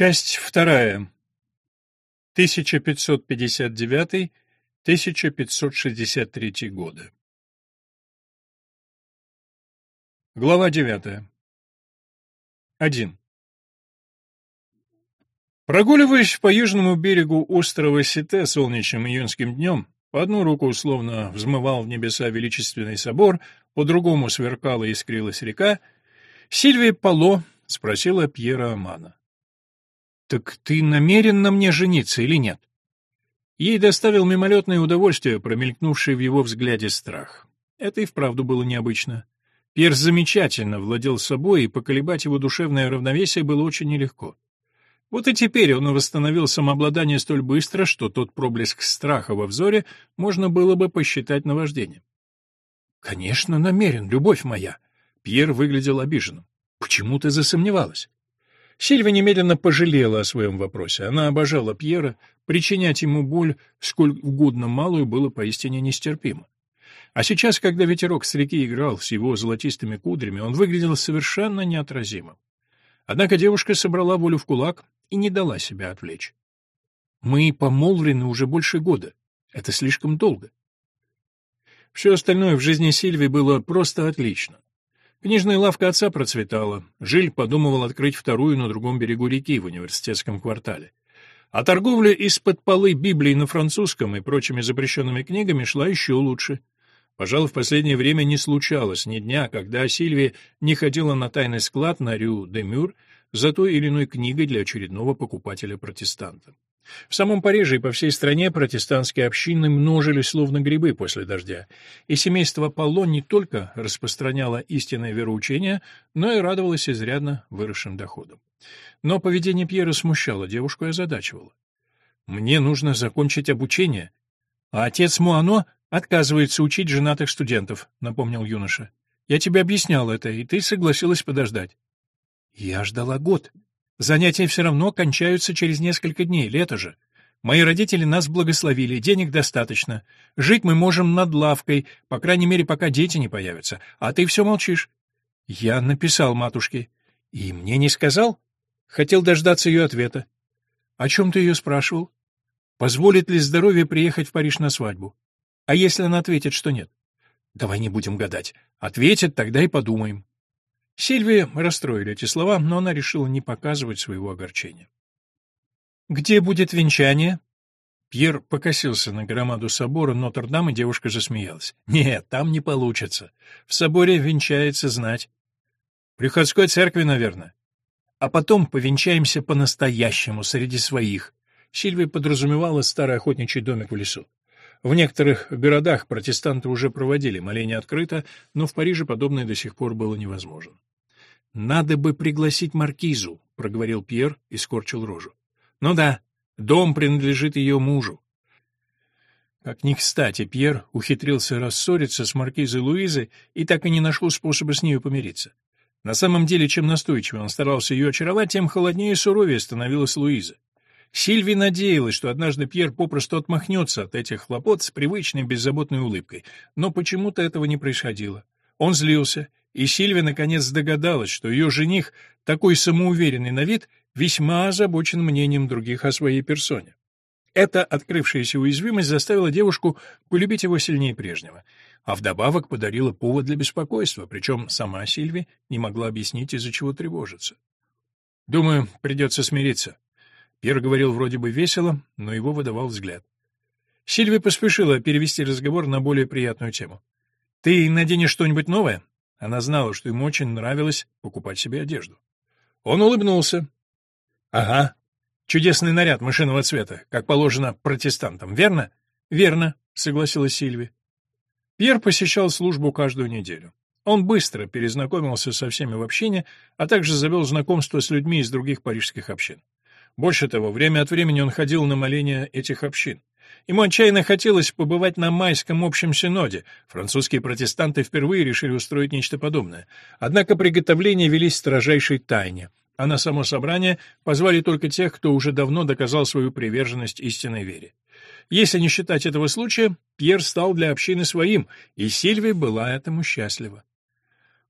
Часть вторая. 1559-1563 годы. Глава 9. 1. Прогуливаясь по южному берегу острова Сите солнечным июньским днем, по одну руку условно взмывал в небеса величественный собор, по другому сверкала и искрилась река, Сильвия Пало спросила Пьера Амана. «Так ты намерен на мне жениться или нет?» Ей доставил мимолетное удовольствие, промелькнувший в его взгляде страх. Это и вправду было необычно. Пьер замечательно владел собой, и поколебать его душевное равновесие было очень нелегко. Вот и теперь он восстановил самообладание столь быстро, что тот проблеск страха во взоре можно было бы посчитать наваждением. «Конечно, намерен, любовь моя!» Пьер выглядел обиженным. «Почему ты засомневалась?» Сильва немедленно пожалела о своем вопросе. Она обожала Пьера, причинять ему боль, сколь угодно малую, было поистине нестерпимо. А сейчас, когда ветерок с реки играл с его золотистыми кудрями, он выглядел совершенно неотразимым. Однако девушка собрала волю в кулак и не дала себя отвлечь. «Мы помолвлены уже больше года. Это слишком долго». Все остальное в жизни Сильви было просто отлично. Книжная лавка отца процветала. Жиль подумывал открыть вторую на другом берегу реки в университетском квартале. А торговля из-под полы Библии на французском и прочими запрещенными книгами шла еще лучше. Пожалуй, в последнее время не случалось ни дня, когда Сильвия не ходила на тайный склад на Рю-де-Мюр за той или иной книгой для очередного покупателя-протестанта. В самом Париже и по всей стране протестантские общины множились словно грибы после дождя, и семейство Полон не только распространяло истинное вероучение, но и радовалось изрядно выросшим доходам. Но поведение Пьера смущало девушку и озадачивало. «Мне нужно закончить обучение, а отец Муано отказывается учить женатых студентов», — напомнил юноша. «Я тебе объяснял это, и ты согласилась подождать». «Я ждала год», Занятия все равно кончаются через несколько дней, лето же. Мои родители нас благословили, денег достаточно. Жить мы можем над лавкой, по крайней мере, пока дети не появятся. А ты все молчишь. Я написал матушке. И мне не сказал? Хотел дождаться ее ответа. О чем ты ее спрашивал? Позволит ли здоровье приехать в Париж на свадьбу? А если она ответит, что нет? Давай не будем гадать. Ответит, тогда и подумаем. Сильвии расстроили эти слова, но она решила не показывать своего огорчения. «Где будет венчание?» Пьер покосился на громаду собора Нотр-Дам, и девушка засмеялась. «Нет, там не получится. В соборе венчается знать. Приходской церкви, наверное. А потом повенчаемся по-настоящему, среди своих». Сильвия подразумевала старый охотничий домик в лесу. В некоторых городах протестанты уже проводили моления открыто, но в Париже подобное до сих пор было невозможно. «Надо бы пригласить маркизу», — проговорил Пьер и скорчил рожу. «Ну да, дом принадлежит ее мужу». Как ни кстати, Пьер ухитрился рассориться с маркизой Луизой и так и не нашел способа с нею помириться. На самом деле, чем настойчивее он старался ее очаровать, тем холоднее и суровее становилась Луиза. Сильви надеялась, что однажды Пьер попросту отмахнется от этих хлопот с привычной беззаботной улыбкой, но почему-то этого не происходило. Он злился, и Сильвия наконец догадалась, что ее жених, такой самоуверенный на вид, весьма озабочен мнением других о своей персоне. Эта открывшаяся уязвимость заставила девушку полюбить его сильнее прежнего, а вдобавок подарила повод для беспокойства, причем сама Сильви не могла объяснить, из-за чего тревожится. «Думаю, придется смириться», Пьер говорил вроде бы весело, но его выдавал взгляд. Сильви поспешила перевести разговор на более приятную тему. «Ты наденешь что-нибудь новое?» Она знала, что ему очень нравилось покупать себе одежду. Он улыбнулся. «Ага. Чудесный наряд мышиного цвета, как положено протестантам, верно?» «Верно», — согласилась Сильви. Пьер посещал службу каждую неделю. Он быстро перезнакомился со всеми в общине, а также завел знакомство с людьми из других парижских общин. Больше того, время от времени он ходил на моления этих общин. Ему отчаянно хотелось побывать на майском общем синоде. Французские протестанты впервые решили устроить нечто подобное. Однако приготовления велись в строжайшей тайне, а на само собрание позвали только тех, кто уже давно доказал свою приверженность истинной вере. Если не считать этого случая, Пьер стал для общины своим, и Сильвия была этому счастлива.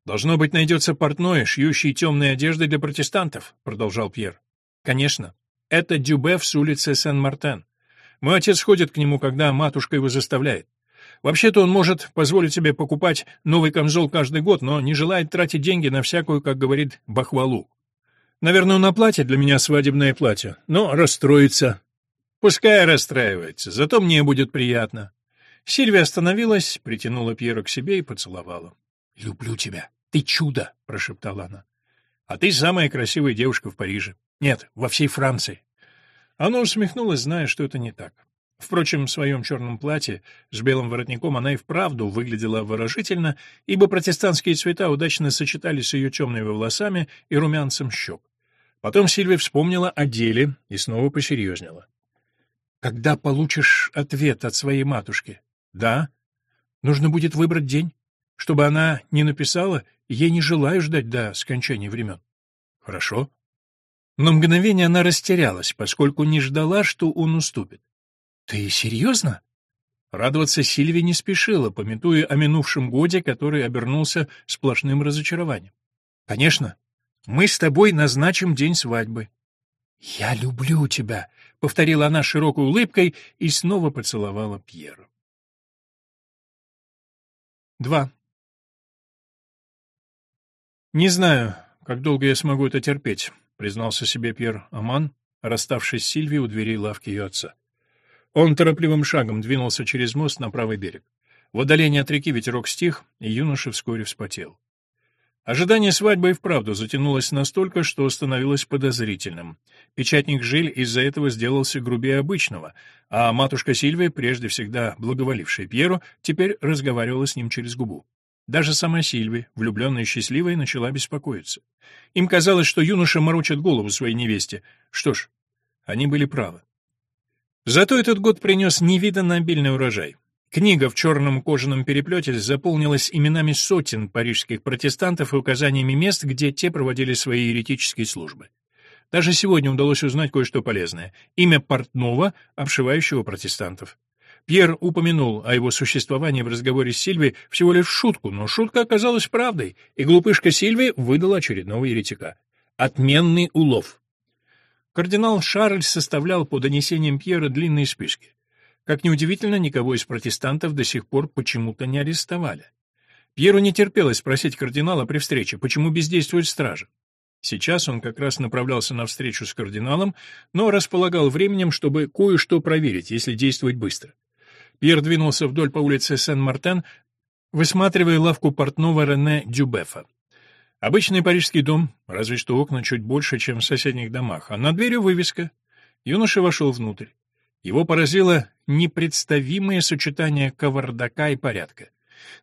«Должно быть, найдется портной, шьющий темные одежды для протестантов», — продолжал Пьер. Конечно. Это Дюбеф с улицы Сен-Мартен. Мой отец ходит к нему, когда матушка его заставляет. Вообще-то он может позволить себе покупать новый камзол каждый год, но не желает тратить деньги на всякую, как говорит, бахвалу. Наверное, он оплатит для меня свадебное платье, но расстроится. Пускай расстраивается, зато мне будет приятно. Сильвия остановилась, притянула Пьера к себе и поцеловала. «Люблю тебя. Ты чудо!» — прошептала она. «А ты самая красивая девушка в Париже. Нет, во всей Франции». Она усмехнулась, зная, что это не так. Впрочем, в своем черном платье с белым воротником она и вправду выглядела выражительно, ибо протестантские цвета удачно сочетались с ее темными волосами и румянцем щек. Потом Сильвия вспомнила о деле и снова посерьезнела. «Когда получишь ответ от своей матушки?» «Да. Нужно будет выбрать день, чтобы она не написала, ей не желаю ждать до скончания времен». «Хорошо». На мгновение она растерялась, поскольку не ждала, что он уступит. «Ты серьезно?» Радоваться Сильвия не спешила, пометуя о минувшем годе, который обернулся сплошным разочарованием. «Конечно. Мы с тобой назначим день свадьбы». «Я люблю тебя», — повторила она широкой улыбкой и снова поцеловала Пьера. Два. «Не знаю, как долго я смогу это терпеть», — признался себе Пьер Аман, расставшись с Сильвией у дверей лавки ее отца. Он торопливым шагом двинулся через мост на правый берег. В отдалении от реки ветерок стих, и юноша вскоре вспотел. Ожидание свадьбы и вправду затянулось настолько, что становилось подозрительным. Печатник Жиль из-за этого сделался грубее обычного, а матушка Сильвия, прежде всегда благоволившая Пьеру, теперь разговаривала с ним через губу. Даже сама Сильвия, влюбленная и счастливая, начала беспокоиться. Им казалось, что юноша морочит голову своей невесте. Что ж, они были правы. Зато этот год принес невиданно обильный урожай. Книга в черном кожаном переплете заполнилась именами сотен парижских протестантов и указаниями мест, где те проводили свои еретические службы. Даже сегодня удалось узнать кое-что полезное. Имя портного, обшивающего протестантов. Пьер упомянул о его существовании в разговоре с Сильвией всего лишь в шутку, но шутка оказалась правдой, и глупышка Сильви выдала очередного еретика. Отменный улов. Кардинал Шарль составлял по донесениям Пьера длинные списки. Как неудивительно, никого из протестантов до сих пор почему-то не арестовали. Пьеру не терпелось спросить кардинала при встрече, почему бездействует стража. Сейчас он как раз направлялся на встречу с кардиналом, но располагал временем, чтобы кое-что проверить, если действовать быстро. Пьер двинулся вдоль по улице Сен-Мартен, высматривая лавку портного Рене Дюбефа. Обычный парижский дом, разве что окна чуть больше, чем в соседних домах, а над дверью вывеска. Юноша вошел внутрь. Его поразило непредставимое сочетание кавардака и порядка.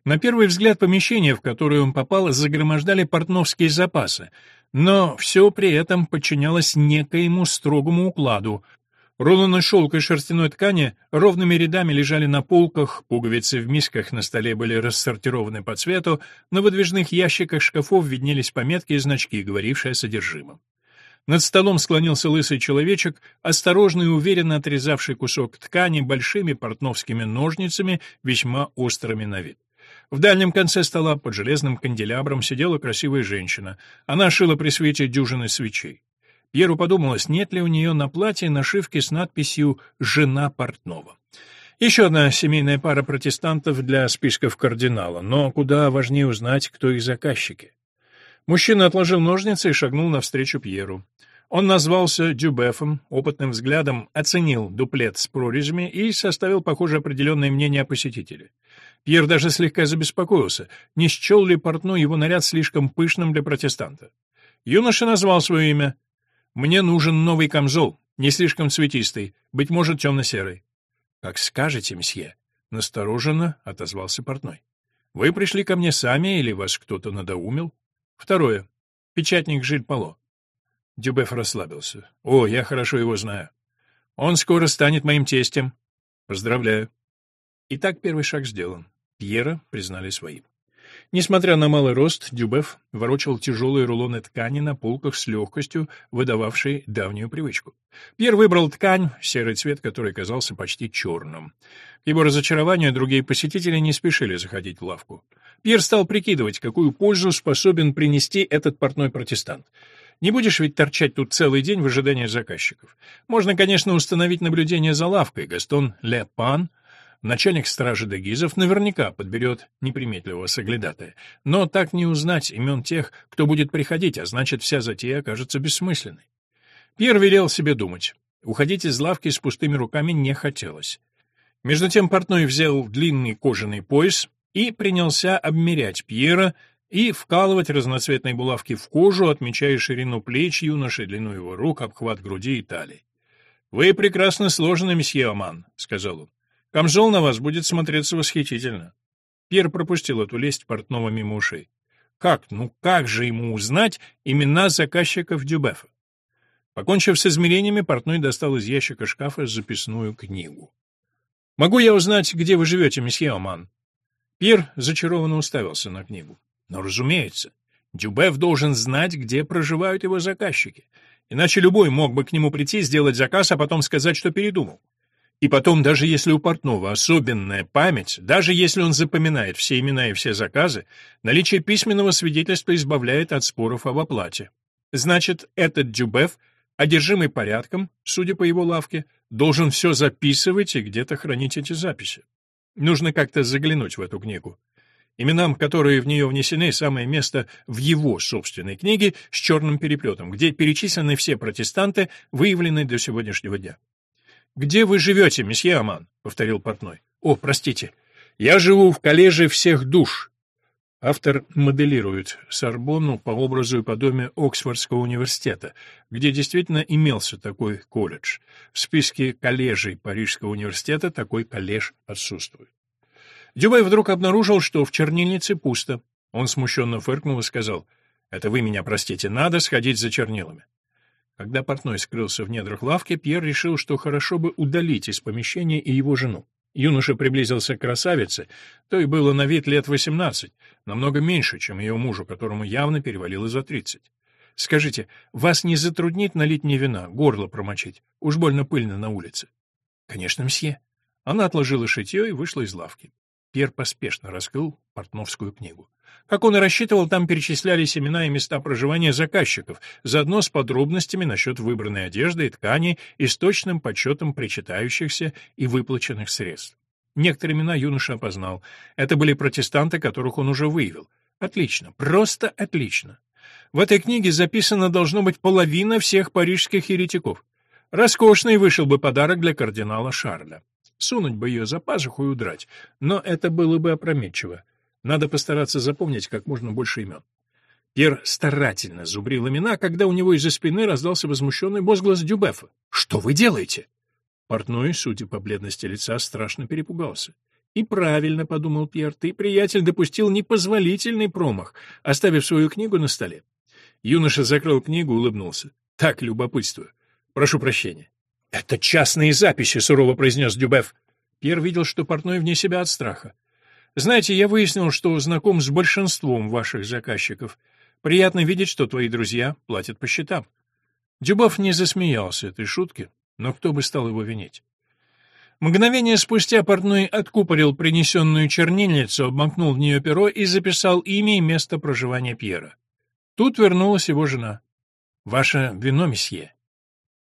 На первый взгляд помещение, в которое он попал, загромождали портновские запасы, но все при этом подчинялось некоему строгому укладу, Рулоны шелка и шерстяной ткани ровными рядами лежали на полках, пуговицы в мисках на столе были рассортированы по цвету, на выдвижных ящиках шкафов виднелись пометки и значки, говорившие о содержимом. Над столом склонился лысый человечек, осторожно и уверенно отрезавший кусок ткани большими портновскими ножницами, весьма острыми на вид. В дальнем конце стола под железным канделябром сидела красивая женщина. Она шила при свете дюжины свечей. Пьеру подумалось, нет ли у нее на платье нашивки с надписью «Жена портного». Еще одна семейная пара протестантов для списков кардинала, но куда важнее узнать, кто их заказчики. Мужчина отложил ножницы и шагнул навстречу Пьеру. Он назвался Дюбефом, опытным взглядом оценил дуплет с прорезями и составил, похоже, определенное мнение о посетителе. Пьер даже слегка забеспокоился, не счел ли портной его наряд слишком пышным для протестанта. Юноша назвал свое имя — мне нужен новый камзол, не слишком цветистый, быть может, темно-серый. — Как скажете, мсье, — настороженно отозвался портной. — Вы пришли ко мне сами или вас кто-то надоумил? Второе. Печатник Жиль Пало. Дюбеф расслабился. — О, я хорошо его знаю. Он скоро станет моим тестем. Поздравляю. Итак, первый шаг сделан. Пьера признали своим. Несмотря на малый рост, Дюбеф ворочал тяжелые рулоны ткани на полках с легкостью, выдававшей давнюю привычку. Пьер выбрал ткань, серый цвет, который казался почти черным. К его разочарованию другие посетители не спешили заходить в лавку. Пьер стал прикидывать, какую пользу способен принести этот портной протестант. Не будешь ведь торчать тут целый день в ожидании заказчиков. Можно, конечно, установить наблюдение за лавкой. Гастон Лепан, начальник стражи Дегизов, наверняка подберет неприметливого соглядатая. Но так не узнать имен тех, кто будет приходить, а значит, вся затея окажется бессмысленной. Пьер велел себе думать. Уходить из лавки с пустыми руками не хотелось. Между тем портной взял длинный кожаный пояс и принялся обмерять Пьера и вкалывать разноцветные булавки в кожу, отмечая ширину плеч юноши, длину его рук, обхват груди и талии. «Вы прекрасно сложены, месье Оман», — сказал он. «Камзол на вас будет смотреться восхитительно». Пьер пропустил эту лесть портного мимо ушей. Как, ну как же ему узнать имена заказчиков Дюбефа? Покончив с измерениями, портной достал из ящика шкафа записную книгу. «Могу я узнать, где вы живете, месье Оман?» Пьер зачарованно уставился на книгу. Но, разумеется, Дюбеф должен знать, где проживают его заказчики. Иначе любой мог бы к нему прийти, сделать заказ, а потом сказать, что передумал. И потом, даже если у портного особенная память, даже если он запоминает все имена и все заказы, наличие письменного свидетельства избавляет от споров об оплате. Значит, этот Дюбеф, одержимый порядком, судя по его лавке, должен все записывать и где-то хранить эти записи. Нужно как-то заглянуть в эту книгу. Именам, которые в нее внесены, самое место в его собственной книге с черным переплетом, где перечислены все протестанты, выявленные до сегодняшнего дня. «Где вы живете, месье Аман?» — повторил портной. «О, простите, я живу в коллеже всех душ». Автор моделирует Сорбонну по образу и подобию Оксфордского университета, где действительно имелся такой колледж. В списке коллежей Парижского университета такой коллеж отсутствует. Дюбай вдруг обнаружил, что в чернильнице пусто. Он смущенно фыркнул и сказал, «Это вы меня простите, надо сходить за чернилами». Когда портной скрылся в недрах лавки, Пьер решил, что хорошо бы удалить из помещения и его жену. Юноша приблизился к красавице, то и было на вид лет восемнадцать, намного меньше, чем ее мужу, которому явно перевалило за тридцать. «Скажите, вас не затруднит налить мне вина, горло промочить? Уж больно пыльно на улице». «Конечно, мсье». Она отложила шитье и вышла из лавки. Пьер поспешно раскрыл портновскую книгу. Как он и рассчитывал, там перечислялись имена и места проживания заказчиков, заодно с подробностями насчет выбранной одежды и ткани и с точным подсчетом причитающихся и выплаченных средств. Некоторые имена юноша опознал. Это были протестанты, которых он уже выявил. Отлично, просто отлично. В этой книге записано должно быть половина всех парижских еретиков. Роскошный вышел бы подарок для кардинала Шарля. Сунуть бы ее за пазуху и удрать. Но это было бы опрометчиво. Надо постараться запомнить как можно больше имен. Пьер старательно зубрил имена, когда у него из-за спины раздался возмущенный возглас Дюбефа. «Что вы делаете?» Портной, судя по бледности лица, страшно перепугался. «И правильно», — подумал Пьер, — «ты, приятель, допустил непозволительный промах, оставив свою книгу на столе». Юноша закрыл книгу, улыбнулся. «Так, любопытствую. Прошу прощения». «Это частные записи», — сурово произнес Дюбеф. Пьер видел, что портной вне себя от страха. «Знаете, я выяснил, что знаком с большинством ваших заказчиков. Приятно видеть, что твои друзья платят по счетам». Дюбов не засмеялся этой шутке, но кто бы стал его винить? Мгновение спустя портной откупорил принесенную чернильницу, обмакнул в нее перо и записал имя и место проживания Пьера. Тут вернулась его жена. «Ваше вино, месье», —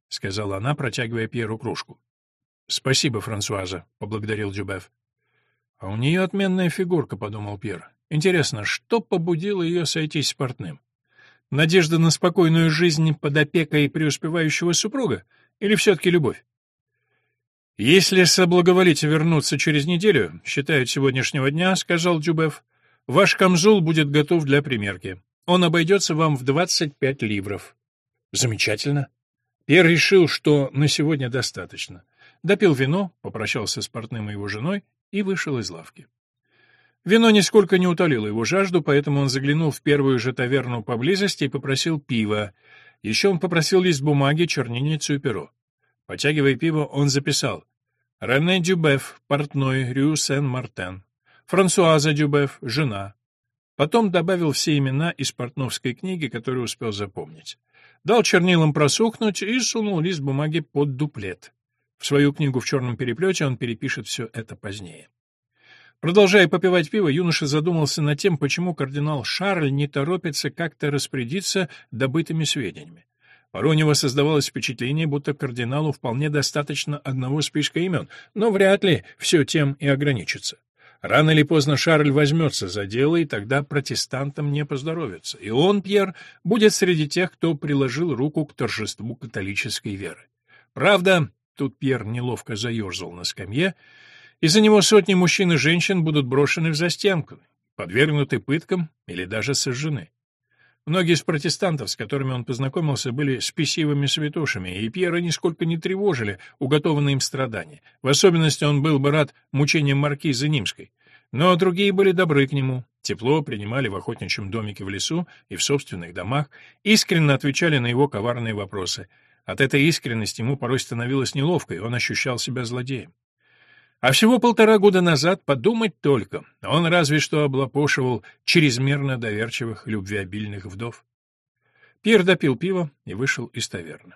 сказала она, протягивая Пьеру кружку. — Спасибо, Франсуаза, — поблагодарил Дюбеф. — А у нее отменная фигурка, — подумал Пьер. Интересно, что побудило ее сойтись с портным? Надежда на спокойную жизнь под опекой преуспевающего супруга? Или все-таки любовь? «Если соблаговолите вернуться через неделю, считая сегодняшнего дня, — сказал Дюбеф, — ваш камзол будет готов для примерки. Он обойдется вам в двадцать пять ливров». «Замечательно. Пьер решил, что на сегодня достаточно. Допил вино, попрощался с портным и его женой и вышел из лавки. Вино нисколько не утолило его жажду, поэтому он заглянул в первую же таверну поблизости и попросил пива. Еще он попросил лист бумаги, чернильницу и перо. Потягивая пиво, он записал «Рене Дюбеф, портной, Рю Сен-Мартен, Франсуаза Дюбеф, жена». Потом добавил все имена из портновской книги, которые успел запомнить дал чернилам просохнуть и сунул лист бумаги под дуплет. В свою книгу в черном переплете он перепишет все это позднее. Продолжая попивать пиво, юноша задумался над тем, почему кардинал Шарль не торопится как-то распорядиться добытыми сведениями. Порой у него создавалось впечатление, будто кардиналу вполне достаточно одного списка имен, но вряд ли все тем и ограничится. Рано или поздно Шарль возьмется за дело, и тогда протестантам не поздоровится. И он, Пьер, будет среди тех, кто приложил руку к торжеству католической веры. Правда, тут Пьер неловко заерзал на скамье, из-за него сотни мужчин и женщин будут брошены в застенку, подвергнуты пыткам или даже сожжены. Многие из протестантов, с которыми он познакомился, были спесивыми святошами, и Пьера нисколько не тревожили уготованные им страдания. В особенности он был бы рад мучениям маркизы Нимской. Но другие были добры к нему, тепло принимали в охотничьем домике в лесу и в собственных домах, искренне отвечали на его коварные вопросы. От этой искренности ему порой становилось неловко, и он ощущал себя злодеем. А всего полтора года назад, подумать только, он разве что облапошивал чрезмерно доверчивых, любвеобильных вдов. Пьер допил пиво и вышел из таверны.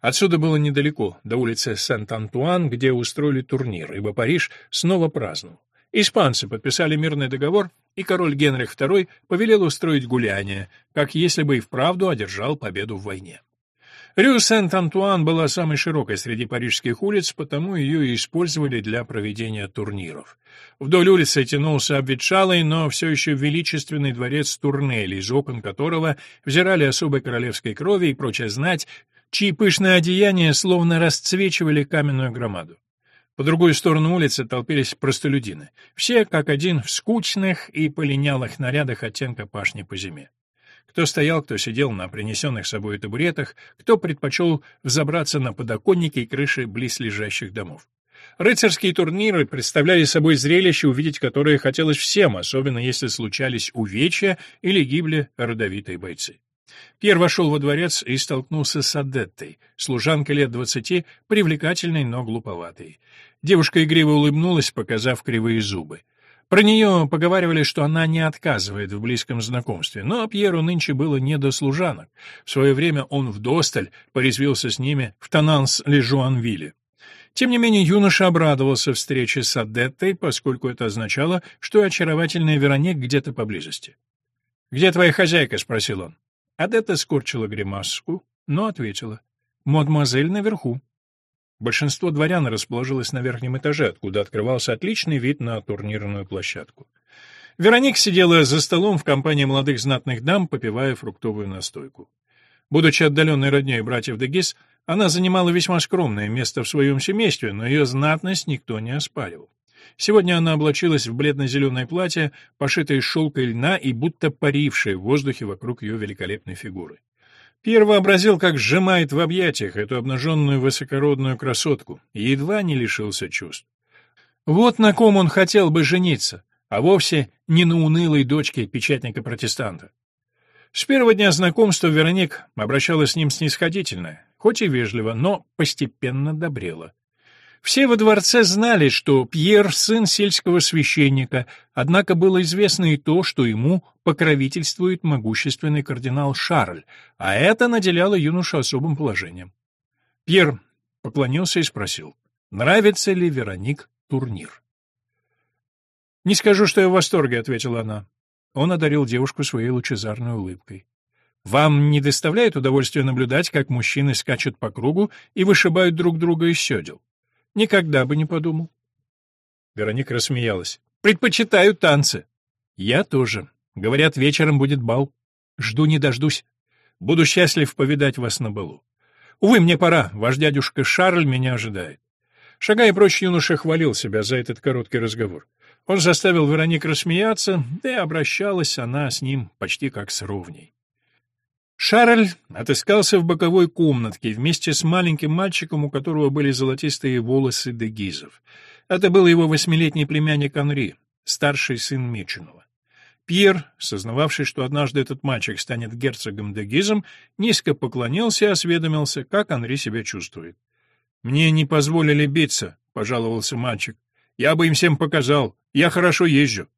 Отсюда было недалеко, до улицы Сент-Антуан, где устроили турнир, ибо Париж снова праздновал. Испанцы подписали мирный договор, и король Генрих II повелел устроить гуляние, как если бы и вправду одержал победу в войне. Рю Сент-Антуан была самой широкой среди парижских улиц, потому ее и использовали для проведения турниров. Вдоль улицы тянулся обветшалый, но все еще величественный дворец Турнель, из окон которого взирали особой королевской крови и прочая знать, чьи пышные одеяния словно расцвечивали каменную громаду. По другую сторону улицы толпились простолюдины, все как один в скучных и полинялых нарядах оттенка пашни по зиме. Кто стоял, кто сидел на принесенных с собой табуретах, кто предпочел взобраться на подоконники и крыши близлежащих домов. Рыцарские турниры представляли собой зрелище, увидеть которое хотелось всем, особенно если случались увечья или гибли родовитые бойцы. Пьер вошел во дворец и столкнулся с Адеттой, служанкой лет двадцати, привлекательной, но глуповатой. Девушка игриво улыбнулась, показав кривые зубы. Про нее поговаривали, что она не отказывает в близком знакомстве, но Пьеру нынче было не до служанок. В свое время он вдосталь порезвился с ними в Тананс-Лежуанвилле. Тем не менее, юноша обрадовался встрече с Адеттой, поскольку это означало, что очаровательная Вероник где-то поблизости. «Где твоя хозяйка?» — спросил он. Адетта скорчила гримаску, но ответила. «Мадемуазель наверху». Большинство дворян расположилось на верхнем этаже, откуда открывался отличный вид на турнирную площадку. Вероник сидела за столом в компании молодых знатных дам, попивая фруктовую настойку. Будучи отдаленной родней братьев Дегис, она занимала весьма скромное место в своем семействе, но ее знатность никто не оспаривал. Сегодня она облачилась в бледно-зеленое платье, пошитое из шелка и льна и будто парившее в воздухе вокруг ее великолепной фигуры. Пьер вообразил, как сжимает в объятиях эту обнаженную высокородную красотку, и едва не лишился чувств. Вот на ком он хотел бы жениться, а вовсе не на унылой дочке печатника-протестанта. С первого дня знакомства Вероник обращалась с ним снисходительно, хоть и вежливо, но постепенно добрела. Все во дворце знали, что Пьер — сын сельского священника, однако было известно и то, что ему покровительствует могущественный кардинал Шарль, а это наделяло юношу особым положением. Пьер поклонился и спросил, нравится ли Вероник турнир. «Не скажу, что я в восторге», — ответила она. Он одарил девушку своей лучезарной улыбкой. «Вам не доставляет удовольствия наблюдать, как мужчины скачут по кругу и вышибают друг друга из седел?» Никогда бы не подумал. Вероника рассмеялась. Предпочитаю танцы. Я тоже. Говорят, вечером будет бал. Жду не дождусь. Буду счастлив повидать вас на балу. Увы, мне пора. Ваш дядюшка Шарль меня ожидает. Шагая прочь, юноша хвалил себя за этот короткий разговор. Он заставил Вероник рассмеяться, да и обращалась она с ним почти как с ровней. Шарль отыскался в боковой комнатке вместе с маленьким мальчиком, у которого были золотистые волосы дегизов. Это был его восьмилетний племянник Анри, старший сын Мичинова. Пьер, сознававший, что однажды этот мальчик станет герцогом дегизом, низко поклонился и осведомился, как Анри себя чувствует. «Мне не позволили биться», — пожаловался мальчик. «Я бы им всем показал. Я хорошо езжу».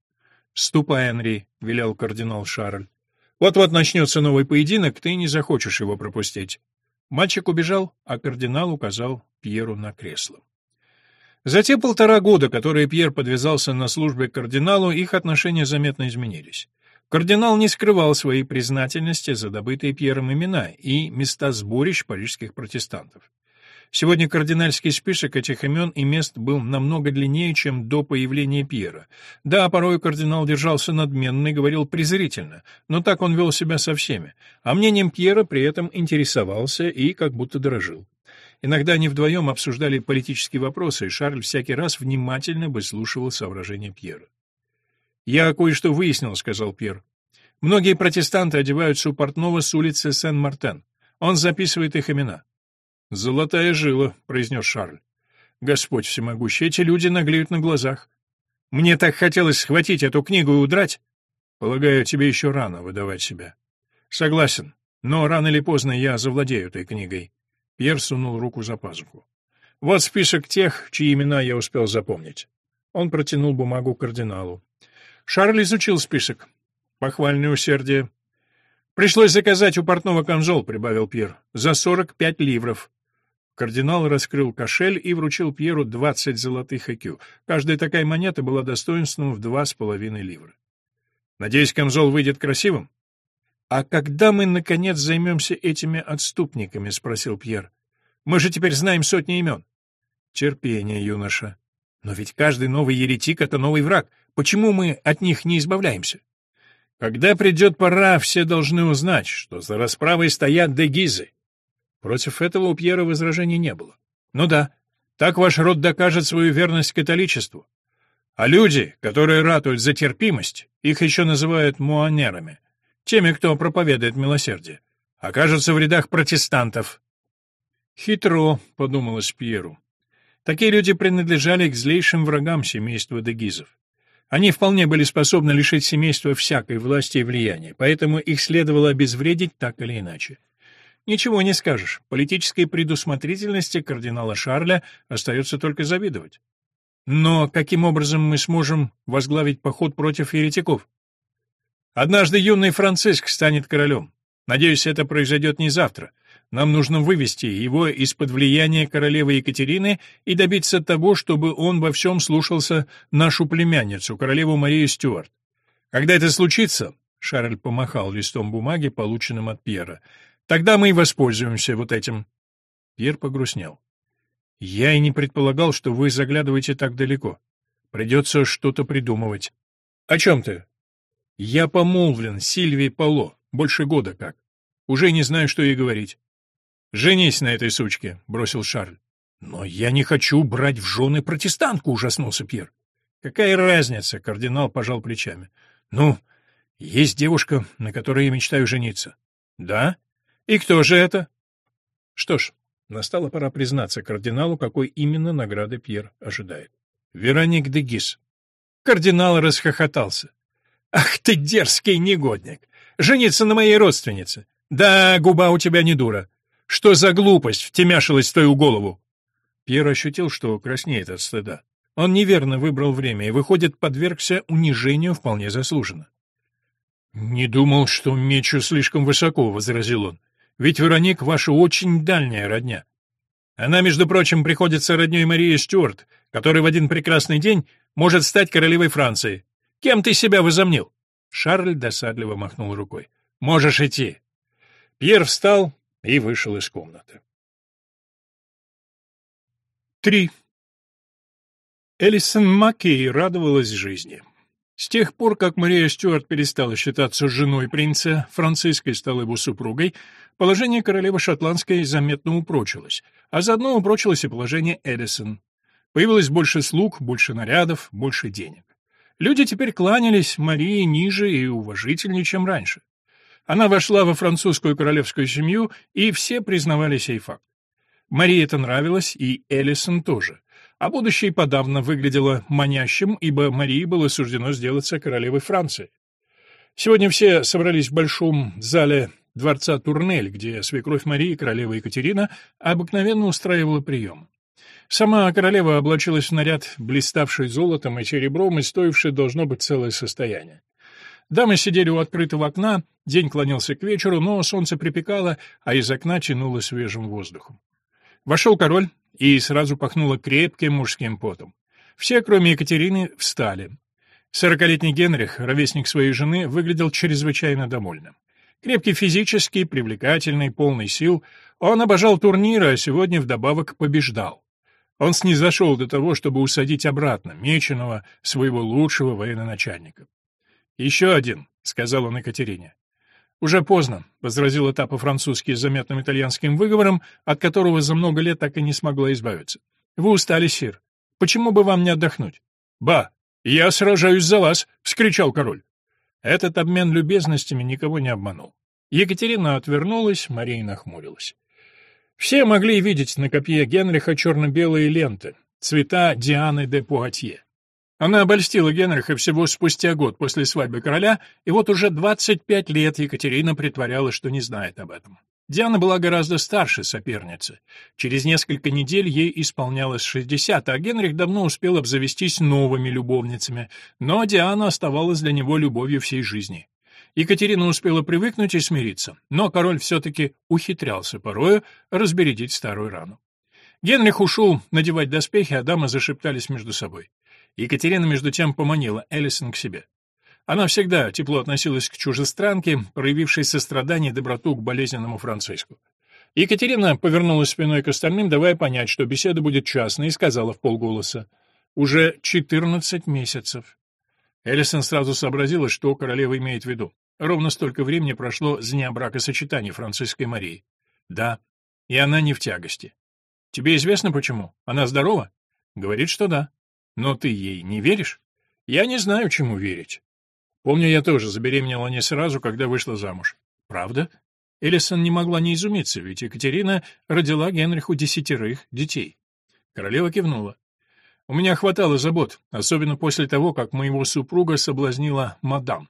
«Ступай, Анри», — велел кардинал Шарль. Вот-вот начнется новый поединок, ты не захочешь его пропустить. Мальчик убежал, а кардинал указал Пьеру на кресло. За те полтора года, которые Пьер подвязался на службе к кардиналу, их отношения заметно изменились. Кардинал не скрывал своей признательности за добытые Пьером имена и места сборищ парижских протестантов. Сегодня кардинальский список этих имен и мест был намного длиннее, чем до появления Пьера. Да, порой кардинал держался надменно и говорил презрительно, но так он вел себя со всеми, а мнением Пьера при этом интересовался и как будто дорожил. Иногда они вдвоем обсуждали политические вопросы, и Шарль всякий раз внимательно выслушивал соображения Пьера. «Я кое-что выяснил», — сказал Пьер. «Многие протестанты одеваются у портного с улицы Сен-Мартен. Он записывает их имена. «Золотая жила», — произнес Шарль. «Господь всемогущий, эти люди наглеют на глазах. Мне так хотелось схватить эту книгу и удрать. Полагаю, тебе еще рано выдавать себя». «Согласен, но рано или поздно я завладею этой книгой». Пьер сунул руку за пазуху. «Вот список тех, чьи имена я успел запомнить». Он протянул бумагу кардиналу. Шарль изучил список. Похвальное усердие. «Пришлось заказать у портного камзол», — прибавил Пьер, — «за сорок пять ливров. Кардинал раскрыл кошель и вручил Пьеру двадцать золотых ЭКЮ. Каждая такая монета была достоинством в два с половиной ливра. «Надеюсь, камзол выйдет красивым?» «А когда мы, наконец, займемся этими отступниками?» — спросил Пьер. «Мы же теперь знаем сотни имен». «Терпение, юноша. Но ведь каждый новый еретик — это новый враг. Почему мы от них не избавляемся?» «Когда придет пора, все должны узнать, что за расправой стоят дегизы. Против этого у Пьера возражений не было. Ну да, так ваш род докажет свою верность католичеству. А люди, которые ратуют за терпимость, их еще называют муанерами, теми, кто проповедует милосердие, окажутся в рядах протестантов. «Хитро», — подумалось Пьеру. Такие люди принадлежали к злейшим врагам семейства Дегизов. Они вполне были способны лишить семейства всякой власти и влияния, поэтому их следовало обезвредить так или иначе. Ничего не скажешь. Политической предусмотрительности кардинала Шарля остается только завидовать. Но каким образом мы сможем возглавить поход против еретиков? Однажды юный Франциск станет королем. Надеюсь, это произойдет не завтра. Нам нужно вывести его из-под влияния королевы Екатерины и добиться того, чтобы он во всем слушался нашу племянницу, королеву Марию Стюарт. Когда это случится, Шарль помахал листом бумаги, полученным от Пьера, Тогда мы и воспользуемся вот этим». Пьер погрустнел. «Я и не предполагал, что вы заглядываете так далеко. Придется что-то придумывать». «О чем ты?» «Я помолвлен Сильвией Поло. Больше года как. Уже не знаю, что ей говорить». «Женись на этой сучке», — бросил Шарль. «Но я не хочу брать в жены протестантку», — ужаснулся Пьер. «Какая разница?» — кардинал пожал плечами. «Ну, есть девушка, на которой я мечтаю жениться». «Да? И кто же это? Что ж, настала пора признаться кардиналу, какой именно награды Пьер ожидает. Вероник де Гис. Кардинал расхохотался. «Ах ты дерзкий негодник! Жениться на моей родственнице! Да, губа у тебя не дура! Что за глупость втемяшилась в твою голову?» Пьер ощутил, что краснеет от стыда. Он неверно выбрал время и, выходит, подвергся унижению вполне заслуженно. «Не думал, что мечу слишком высоко», — возразил он. Ведь Вероник ваша очень дальняя родня. Она, между прочим, приходится родней Марии Стюарт, которая в один прекрасный день может стать королевой Франции. Кем ты себя возомнил?» Шарль досадливо махнул рукой. «Можешь идти». Пьер встал и вышел из комнаты. Три. Элисон Маккей радовалась жизни. С тех пор, как Мария Стюарт перестала считаться женой принца Франциска и стала его супругой, положение королевы шотландской заметно упрочилось, а заодно упрочилось и положение Эдисон. Появилось больше слуг, больше нарядов, больше денег. Люди теперь кланялись Марии ниже и уважительнее, чем раньше. Она вошла во французскую королевскую семью, и все признавали сей факт. Марии это нравилось, и Элисон тоже а будущее подавно выглядело манящим, ибо Марии было суждено сделаться королевой Франции. Сегодня все собрались в большом зале дворца Турнель, где свекровь Марии, королева Екатерина, обыкновенно устраивала прием. Сама королева облачилась в наряд, блиставший золотом и серебром, и стоивший должно быть целое состояние. Дамы сидели у открытого окна, день клонился к вечеру, но солнце припекало, а из окна тянуло свежим воздухом. Вошел король, и сразу пахнуло крепким мужским потом. Все, кроме Екатерины, встали. Сорокалетний Генрих, ровесник своей жены, выглядел чрезвычайно довольным. Крепкий физически, привлекательный, полный сил, он обожал турниры, а сегодня вдобавок побеждал. Он снизошел до того, чтобы усадить обратно Меченого, своего лучшего военачальника. «Еще один», — сказал он Екатерине. «Уже поздно», — возразил та по-французски с заметным итальянским выговором, от которого за много лет так и не смогла избавиться. «Вы устали, сир. Почему бы вам не отдохнуть?» «Ба, я сражаюсь за вас!» — вскричал король. Этот обмен любезностями никого не обманул. Екатерина отвернулась, Мария нахмурилась. Все могли видеть на копье Генриха черно-белые ленты, цвета Дианы де Пуатье. Она обольстила Генриха всего спустя год после свадьбы короля, и вот уже 25 лет Екатерина притворялась, что не знает об этом. Диана была гораздо старше соперницы. Через несколько недель ей исполнялось 60, а Генрих давно успел обзавестись новыми любовницами, но Диана оставалась для него любовью всей жизни. Екатерина успела привыкнуть и смириться, но король все-таки ухитрялся порою разбередить старую рану. Генрих ушел надевать доспехи, а дамы зашептались между собой. Екатерина, между тем, поманила Эллисон к себе. Она всегда тепло относилась к чужестранке, проявившей сострадание и доброту к болезненному Франциску. Екатерина повернулась спиной к остальным, давая понять, что беседа будет частной, и сказала в полголоса. «Уже четырнадцать месяцев». Эллисон сразу сообразила, что королева имеет в виду. Ровно столько времени прошло с дня бракосочетания Франциской Марии. Да, и она не в тягости. Тебе известно почему? Она здорова? Говорит, что да. Но ты ей не веришь? Я не знаю, чему верить. Помню, я тоже забеременела не сразу, когда вышла замуж. Правда? Элисон не могла не изумиться, ведь Екатерина родила Генриху десятерых детей. Королева кивнула. У меня хватало забот, особенно после того, как моего супруга соблазнила мадам.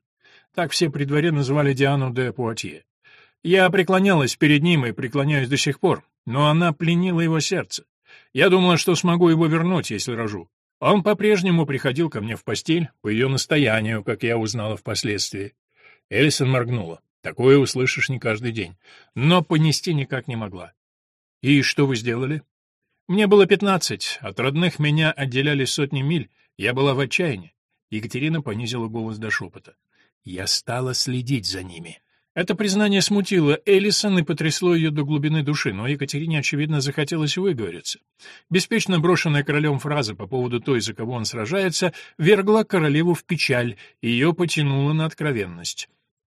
Так все при дворе называли Диану де Пуатье. Я преклонялась перед ним и преклоняюсь до сих пор, но она пленила его сердце. Я думала, что смогу его вернуть, если рожу. Он по-прежнему приходил ко мне в постель по ее настоянию, как я узнала впоследствии. Элисон моргнула. Такое услышишь не каждый день. Но понести никак не могла. «И что вы сделали?» «Мне было пятнадцать. От родных меня отделяли сотни миль. Я была в отчаянии». Екатерина понизила голос до шепота. Я стала следить за ними. Это признание смутило Элисон и потрясло ее до глубины души, но Екатерине, очевидно, захотелось выговориться. Беспечно брошенная королем фраза по поводу той, за кого он сражается, вергла королеву в печаль, и ее потянула на откровенность.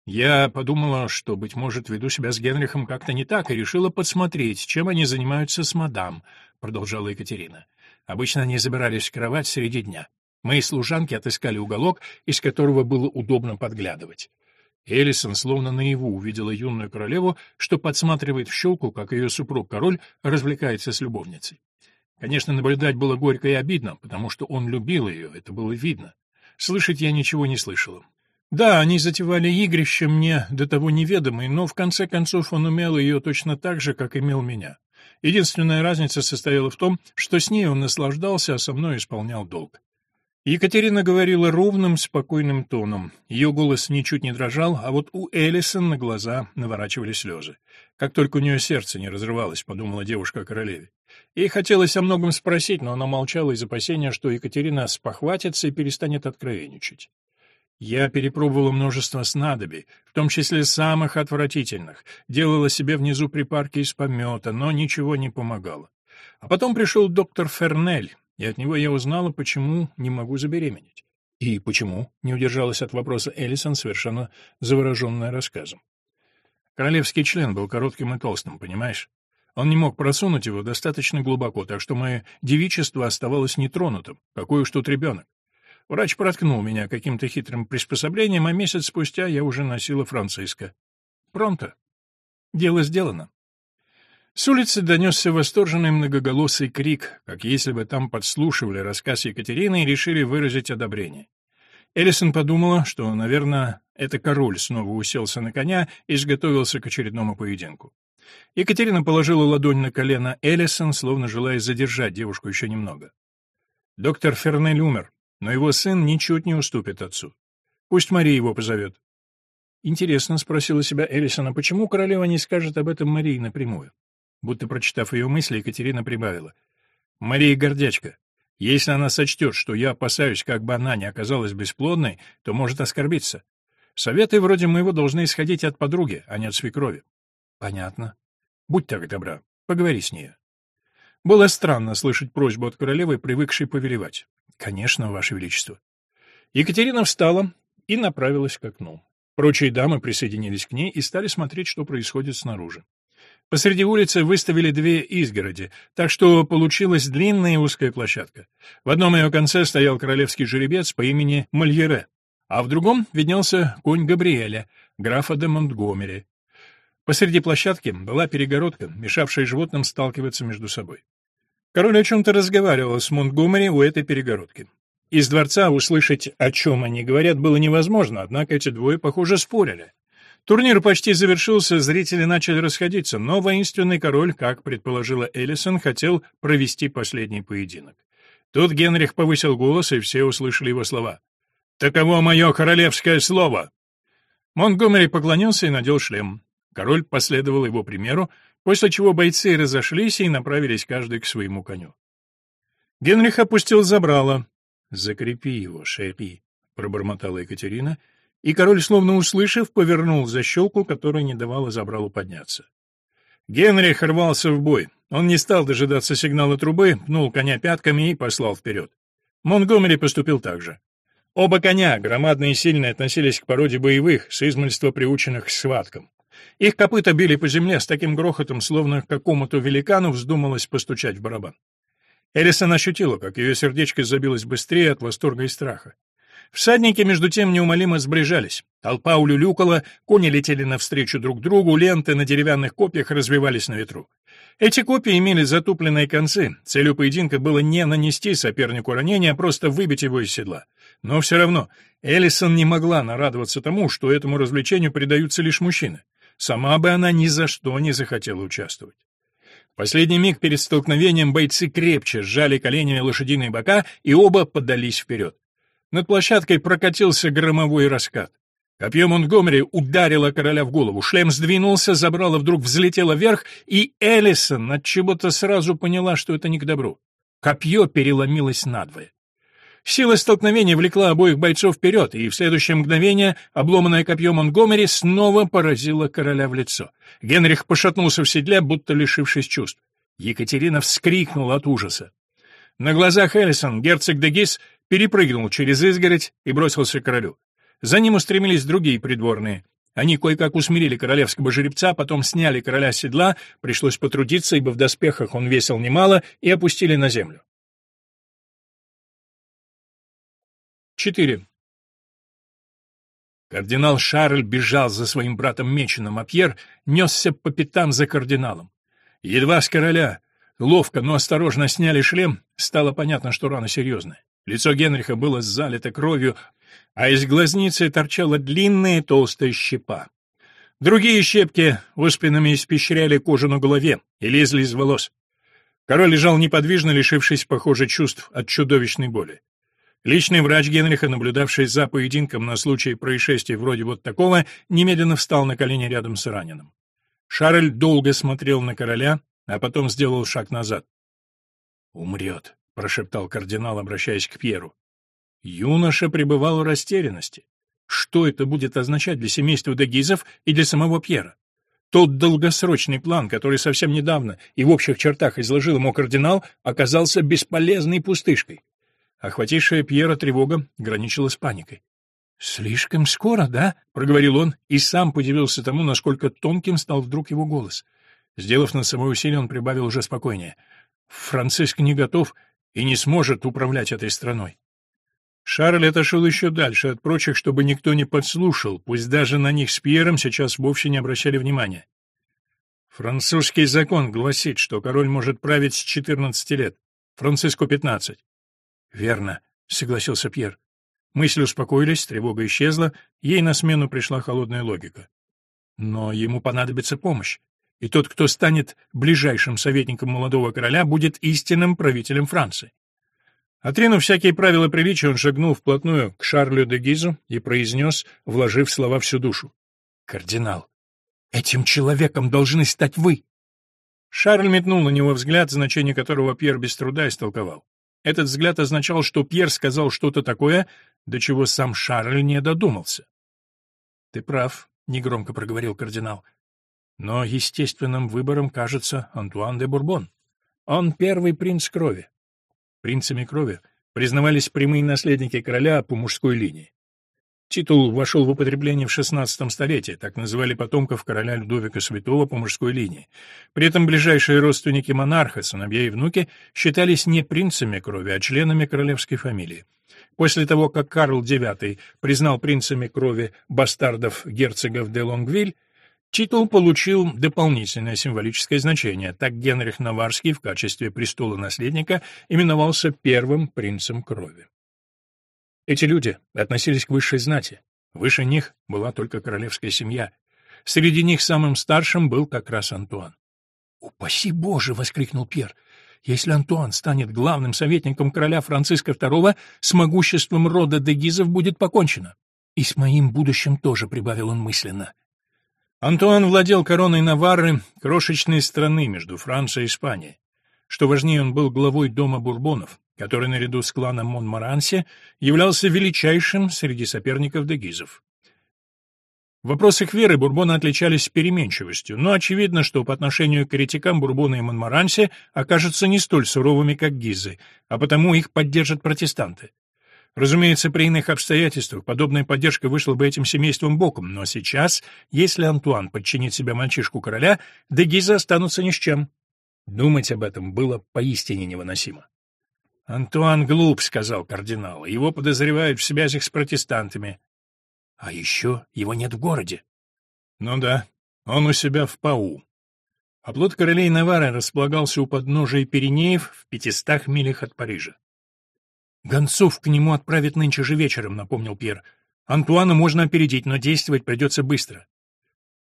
Я подумала, что, быть может, веду себя с Генрихом как-то не так, и решила подсмотреть, чем они занимаются с мадам, — продолжала Екатерина. Обычно они забирались в кровать среди дня. Мои служанки отыскали уголок, из которого было удобно подглядывать. Элисон словно наяву увидела юную королеву, что подсматривает в щелку, как ее супруг-король развлекается с любовницей. Конечно, наблюдать было горько и обидно, потому что он любил ее, это было видно. Слышать я ничего не слышала. Да, они затевали игрище мне до того неведомые, но в конце концов он умел ее точно так же, как имел меня. Единственная разница состояла в том, что с ней он наслаждался, а со мной исполнял долг. Екатерина говорила ровным, спокойным тоном. Ее голос ничуть не дрожал, а вот у Элисон на глаза наворачивали слезы. Как только у нее сердце не разрывалось, подумала девушка о королеве. Ей хотелось о многом спросить, но она молчала из опасения, что Екатерина спохватится и перестанет откровенничать. Я перепробовала множество снадобий, в том числе самых отвратительных, делала себе внизу припарки из помета, но ничего не помогало. А потом пришел доктор Фернель, и от него я узнала, почему не могу забеременеть. И почему? Не удержалась от вопроса Эллисон, совершенно завороженная рассказом. Королевский член был коротким и толстым, понимаешь? Он не мог просунуть его достаточно глубоко, так что мое девичество оставалось нетронутым. Какой уж тут ребенок. Врач проткнул меня каким-то хитрым приспособлением, а месяц спустя я уже носила Франциска. Пронто. Дело сделано. С улицы донесся восторженный многоголосый крик, как если бы там подслушивали рассказ Екатерины и решили выразить одобрение. Элисон подумала, что, наверное, это король снова уселся на коня и изготовился к очередному поединку. Екатерина положила ладонь на колено Элисон, словно желая задержать девушку еще немного. Доктор Фернель умер, но его сын ничуть не уступит отцу. Пусть Мария его позовет. Интересно, спросила себя Элисон, а почему королева не скажет об этом Марии напрямую? Будто прочитав ее мысли, Екатерина прибавила. Мария Гордячка. Если она сочтет, что я опасаюсь, как бы она не оказалась бесплодной, то может оскорбиться. Советы вроде моего должны исходить от подруги, а не от свекрови. Понятно. Будь так добра, поговори с ней. Было странно слышать просьбу от королевы, привыкшей повелевать. Конечно, ваше величество. Екатерина встала и направилась к окну. Прочие дамы присоединились к ней и стали смотреть, что происходит снаружи. Посреди улицы выставили две изгороди, так что получилась длинная узкая площадка. В одном ее конце стоял королевский жеребец по имени Мольере, а в другом виднелся конь Габриэля, графа де Монтгомери. Посреди площадки была перегородка, мешавшая животным сталкиваться между собой. Король о чем-то разговаривал с Монтгомери у этой перегородки. Из дворца услышать, о чем они говорят, было невозможно, однако эти двое, похоже, спорили. Турнир почти завершился, зрители начали расходиться, но воинственный король, как предположила Эллисон, хотел провести последний поединок. Тут Генрих повысил голос, и все услышали его слова. «Таково мое королевское слово!» Монтгомери поклонился и надел шлем. Король последовал его примеру, после чего бойцы разошлись и направились каждый к своему коню. Генрих опустил забрало. «Закрепи его, Шерри», — пробормотала Екатерина, — и король, словно услышав, повернул защелку, которая не давала забралу подняться. Генрих рвался в бой. Он не стал дожидаться сигнала трубы, пнул коня пятками и послал вперед. Монгомери поступил так же. Оба коня, громадные и сильные, относились к породе боевых, с измольства приученных к схваткам. Их копыта били по земле с таким грохотом, словно какому-то великану вздумалось постучать в барабан. Элисон ощутила, как ее сердечко забилось быстрее от восторга и страха. Всадники, между тем, неумолимо сближались. Толпа улюлюкала, кони летели навстречу друг другу, ленты на деревянных копьях развивались на ветру. Эти копья имели затупленные концы. Целью поединка было не нанести сопернику ранения, а просто выбить его из седла. Но все равно Эллисон не могла нарадоваться тому, что этому развлечению предаются лишь мужчины. Сама бы она ни за что не захотела участвовать. Последний миг перед столкновением бойцы крепче сжали коленями лошадиные бока, и оба подались вперед. Над площадкой прокатился громовой раскат. Копье Монтгомери ударило короля в голову. Шлем сдвинулся, забрало вдруг взлетело вверх, и Эллисон от чего-то сразу поняла, что это не к добру. Копье переломилось надвое. Сила столкновения влекла обоих бойцов вперед, и в следующее мгновение обломанное копье Монтгомери снова поразило короля в лицо. Генрих пошатнулся в седле, будто лишившись чувств. Екатерина вскрикнула от ужаса. На глазах Эллисон герцог де Гис перепрыгнул через изгородь и бросился к королю. За ним устремились другие придворные. Они кое-как усмирили королевского жеребца, потом сняли короля с седла, пришлось потрудиться, ибо в доспехах он весил немало, и опустили на землю. 4. Кардинал Шарль бежал за своим братом Меченым, а Пьер несся по пятам за кардиналом. Едва с короля ловко, но осторожно сняли шлем, стало понятно, что рана серьезная. Лицо Генриха было залито кровью, а из глазницы торчала длинная толстая щепа. Другие щепки оспинами испещряли кожу на голове и лезли из волос. Король лежал неподвижно, лишившись, похоже, чувств от чудовищной боли. Личный врач Генриха, наблюдавший за поединком на случай происшествия вроде вот такого, немедленно встал на колени рядом с раненым. Шарль долго смотрел на короля, а потом сделал шаг назад. «Умрет», прошептал кардинал, обращаясь к Пьеру. Юноша пребывал в растерянности. Что это будет означать для семейства Дегизов и для самого Пьера? Тот долгосрочный план, который совсем недавно и в общих чертах изложил ему кардинал, оказался бесполезной пустышкой. Охватившая Пьера тревога граничила с паникой. «Слишком скоро, да?» — проговорил он, и сам подивился тому, насколько тонким стал вдруг его голос. Сделав над собой усилие, он прибавил уже спокойнее. «Франциск не готов, и не сможет управлять этой страной. Шарль отошел еще дальше от прочих, чтобы никто не подслушал, пусть даже на них с Пьером сейчас вовсе не обращали внимания. Французский закон гласит, что король может править с 14 лет, Франциску 15. Верно, согласился Пьер. Мысли успокоились, тревога исчезла, ей на смену пришла холодная логика. Но ему понадобится помощь и тот, кто станет ближайшим советником молодого короля, будет истинным правителем Франции. Отринув всякие правила приличия, он шагнул вплотную к Шарлю де Гизу и произнес, вложив слова всю душу. «Кардинал, этим человеком должны стать вы!» Шарль метнул на него взгляд, значение которого Пьер без труда истолковал. Этот взгляд означал, что Пьер сказал что-то такое, до чего сам Шарль не додумался. «Ты прав», — негромко проговорил кардинал. «Но естественным выбором кажется Антуан де Бурбон. Он первый принц крови. Принцами крови признавались прямые наследники короля по мужской линии. Титул вошел в употребление в XVI столетии, так называли потомков короля Людовика Святого по мужской линии. При этом ближайшие родственники монарха, сыновья и внуки, считались не принцами крови, а членами королевской фамилии. После того, как Карл IX признал принцами крови бастардов герцогов де Лонгвиль, Титул получил дополнительное символическое значение. Так Генрих Наварский в качестве престола наследника именовался первым принцем крови. Эти люди относились к высшей знати. Выше них была только королевская семья. Среди них самым старшим был как раз Антуан. «Упаси Боже!» — воскликнул Пьер. «Если Антуан станет главным советником короля Франциска II, с могуществом рода Дегизов будет покончено. И с моим будущим тоже», — прибавил он мысленно. Антуан владел короной Наварры, крошечной страны между Францией и Испанией. Что важнее, он был главой дома Бурбонов, который наряду с кланом Монмаранси являлся величайшим среди соперников дегизов. В вопросах веры Бурбоны отличались переменчивостью, но очевидно, что по отношению к еретикам Бурбона и Монмаранси окажутся не столь суровыми, как Гизы, а потому их поддержат протестанты. Разумеется, при иных обстоятельствах подобная поддержка вышла бы этим семейством боком, но сейчас, если Антуан подчинит себя мальчишку короля, Дегизы останутся ни с чем. Думать об этом было поистине невыносимо. «Антуан глуп», — сказал кардинал. «Его подозревают в связях с протестантами». «А еще его нет в городе». «Ну да, он у себя в Пау». Оплот королей Навары располагался у подножия Пиренеев в пятистах милях от Парижа. «Гонцов к нему отправят нынче же вечером», — напомнил Пьер. «Антуана можно опередить, но действовать придется быстро».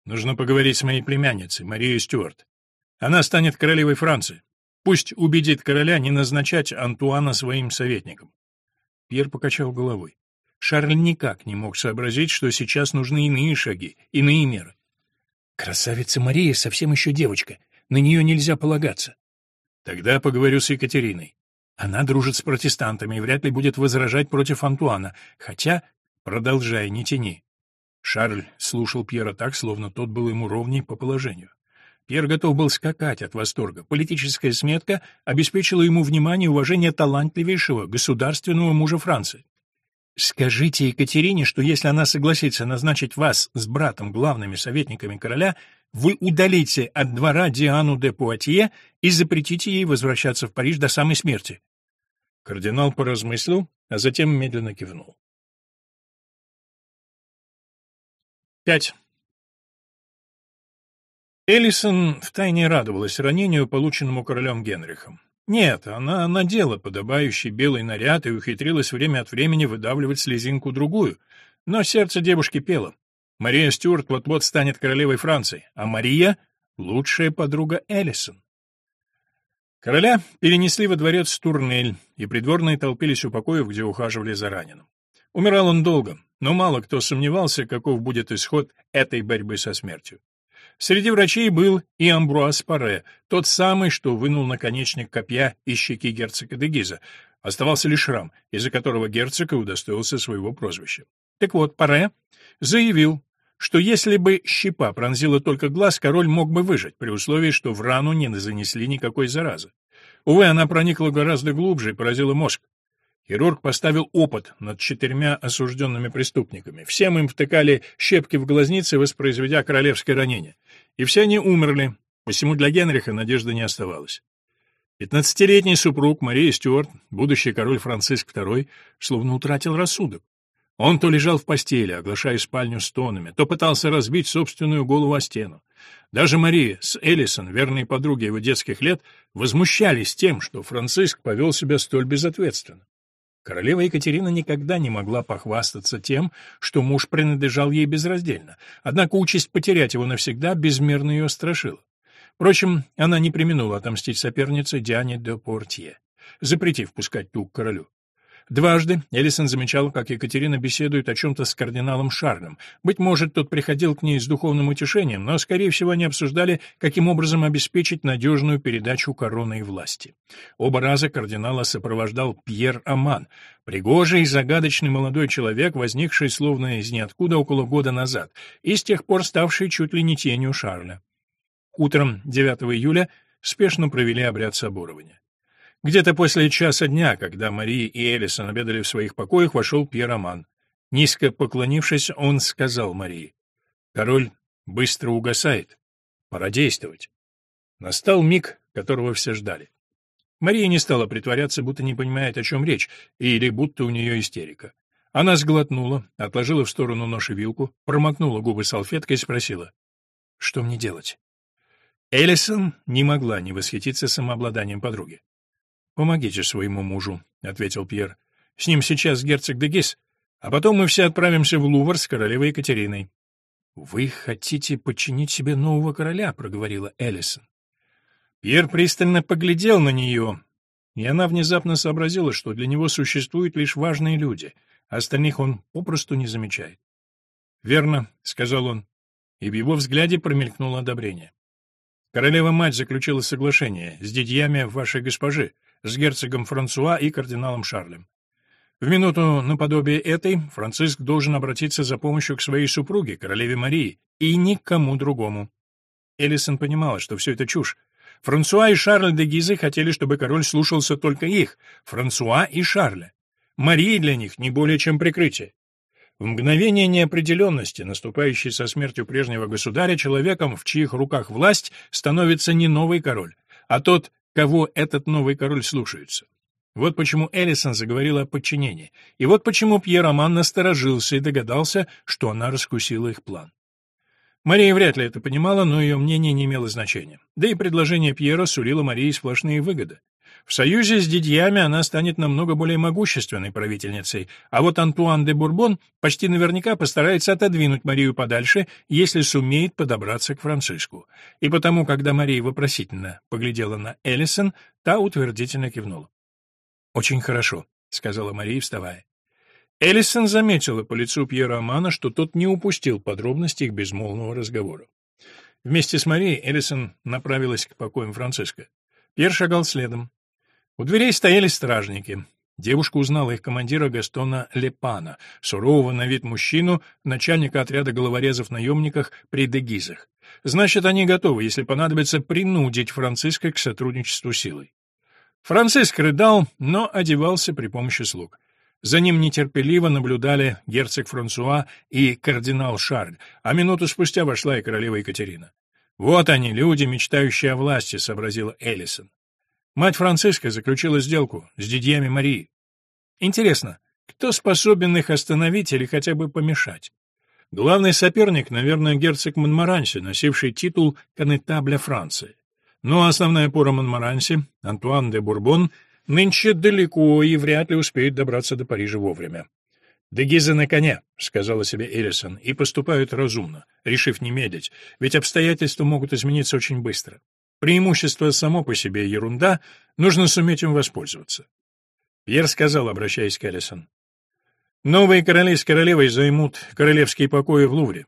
«Нужно поговорить с моей племянницей, Марией Стюарт. Она станет королевой Франции. Пусть убедит короля не назначать Антуана своим советником. Пьер покачал головой. Шарль никак не мог сообразить, что сейчас нужны иные шаги, иные меры. Красавица Мария совсем еще девочка, на нее нельзя полагаться. Тогда поговорю с Екатериной. Она дружит с протестантами и вряд ли будет возражать против Антуана, хотя, продолжай, не тяни. Шарль слушал Пьера так, словно тот был ему ровней по положению. Пьер готов был скакать от восторга. Политическая сметка обеспечила ему внимание и уважение талантливейшего государственного мужа Франции. «Скажите Екатерине, что если она согласится назначить вас с братом главными советниками короля, вы удалите от двора Диану де Пуатье и запретите ей возвращаться в Париж до самой смерти». Кардинал поразмыслил, а затем медленно кивнул. Пять. Эллисон втайне радовалась ранению, полученному королем Генрихом. Нет, она надела подобающий белый наряд и ухитрилась время от времени выдавливать слезинку-другую. Но сердце девушки пело. Мария Стюарт вот-вот станет королевой Франции, а Мария — лучшая подруга Эллисон. Короля перенесли во дворец Турнель, и придворные толпились у покоев, где ухаживали за раненым. Умирал он долго, но мало кто сомневался, каков будет исход этой борьбы со смертью. Среди врачей был и Амбруаз Паре, тот самый, что вынул наконечник копья из щеки герцога де Гиза. Оставался лишь шрам, из-за которого герцог и удостоился своего прозвища. Так вот, Паре заявил, что если бы щепа пронзила только глаз, король мог бы выжить, при условии, что в рану не занесли никакой заразы. Увы, она проникла гораздо глубже и поразила мозг. Хирург поставил опыт над четырьмя осужденными преступниками. Всем им втыкали щепки в глазницы, воспроизведя королевское ранение. И все они умерли, посему для Генриха надежды не оставалось. Пятнадцатилетний супруг Марии Стюарт, будущий король Франциск II, словно утратил рассудок. Он то лежал в постели, оглашая спальню стонами, то пытался разбить собственную голову о стену. Даже Мария с Эллисон, верные подруги его детских лет, возмущались тем, что Франциск повел себя столь безответственно. Королева Екатерина никогда не могла похвастаться тем, что муж принадлежал ей безраздельно, однако участь потерять его навсегда безмерно ее страшила. Впрочем, она не применула отомстить сопернице Диане де Портье, запретив пускать ту к королю. Дважды Элисон замечал, как Екатерина беседует о чем-то с кардиналом Шарлем. Быть может, тот приходил к ней с духовным утешением, но, скорее всего, они обсуждали, каким образом обеспечить надежную передачу короны и власти. Оба раза кардинала сопровождал Пьер Аман, пригожий и загадочный молодой человек, возникший словно из ниоткуда около года назад, и с тех пор ставший чуть ли не тенью Шарля. Утром 9 июля спешно провели обряд соборования. Где-то после часа дня, когда Мари и Элисон обедали в своих покоях, вошел Пьер Роман. Низко поклонившись, он сказал Марии, «Король быстро угасает. Пора действовать». Настал миг, которого все ждали. Мария не стала притворяться, будто не понимает, о чем речь, или будто у нее истерика. Она сглотнула, отложила в сторону нож и вилку, промокнула губы салфеткой и спросила, «Что мне делать?» Элисон не могла не восхититься самообладанием подруги. «Помогите своему мужу», — ответил Пьер. «С ним сейчас герцог де Гис, а потом мы все отправимся в Лувр с королевой Екатериной». «Вы хотите подчинить себе нового короля», — проговорила Эллисон. Пьер пристально поглядел на нее, и она внезапно сообразила, что для него существуют лишь важные люди, а остальных он попросту не замечает. «Верно», — сказал он, и в его взгляде промелькнуло одобрение. «Королева-мать заключила соглашение с дядьями вашей госпожи, с герцогом Франсуа и кардиналом Шарлем. В минуту наподобие этой Франциск должен обратиться за помощью к своей супруге, королеве Марии, и никому другому. Элисон понимала, что все это чушь. Франсуа и Шарль де Гизы хотели, чтобы король слушался только их, Франсуа и Шарля. Мария для них не более чем прикрытие. В мгновение неопределенности, наступающей со смертью прежнего государя, человеком, в чьих руках власть, становится не новый король, а тот, кого этот новый король слушается. Вот почему Эллисон заговорила о подчинении, и вот почему Пьер Роман насторожился и догадался, что она раскусила их план. Мария вряд ли это понимала, но ее мнение не имело значения. Да и предложение Пьера сулило Марии сплошные выгоды. В союзе с дядьями она станет намного более могущественной правительницей, а вот Антуан де Бурбон почти наверняка постарается отодвинуть Марию подальше, если сумеет подобраться к Франциску. И потому, когда Мария вопросительно поглядела на Эллисон, та утвердительно кивнула. «Очень хорошо», — сказала Мария, вставая. Эллисон заметила по лицу Пьера Амана, что тот не упустил подробностей их безмолвного разговора. Вместе с Марией Эллисон направилась к покоям Франциска. Пьер шагал следом. У дверей стояли стражники. Девушка узнала их командира Гастона Лепана, сурового на вид мужчину, начальника отряда головорезов-наемниках при Дегизах. Значит, они готовы, если понадобится, принудить Франциска к сотрудничеству силой. Франциск рыдал, но одевался при помощи слуг. За ним нетерпеливо наблюдали герцог Франсуа и кардинал Шарль, а минуту спустя вошла и королева Екатерина. «Вот они, люди, мечтающие о власти», — сообразила Эллисон. Мать Франциска заключила сделку с дядьями Марии. Интересно, кто способен их остановить или хотя бы помешать? Главный соперник, наверное, герцог Монмаранси, носивший титул конетабля Франции. Но основная пора Монмаранси, Антуан де Бурбон, нынче далеко и вряд ли успеет добраться до Парижа вовремя. «Дегизы на коне», — сказала себе Эллисон, — «и поступают разумно, решив не медлить, ведь обстоятельства могут измениться очень быстро. Преимущество само по себе ерунда, нужно суметь им воспользоваться. Пьер сказал, обращаясь к Эллисон. Новые короли с королевой займут королевские покои в Лувре.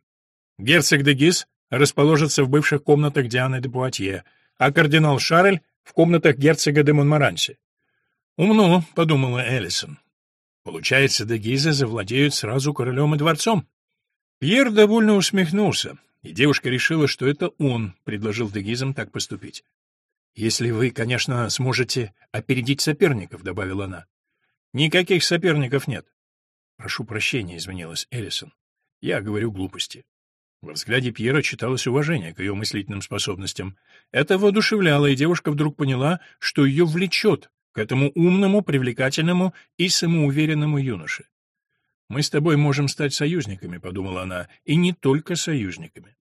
Герцог де Гис расположится в бывших комнатах Дианы де Пуатье, а кардинал Шарль — в комнатах герцога де Монмаранси. «Умно», — подумала Эллисон. «Получается, де Гизы завладеют сразу королем и дворцом». Пьер довольно усмехнулся и девушка решила, что это он предложил Дегизам так поступить. «Если вы, конечно, сможете опередить соперников», — добавила она. «Никаких соперников нет». «Прошу прощения», — извинилась Эллисон. «Я говорю глупости». Во взгляде Пьера читалось уважение к ее мыслительным способностям. Это воодушевляло, и девушка вдруг поняла, что ее влечет к этому умному, привлекательному и самоуверенному юноше. «Мы с тобой можем стать союзниками», — подумала она, — «и не только союзниками».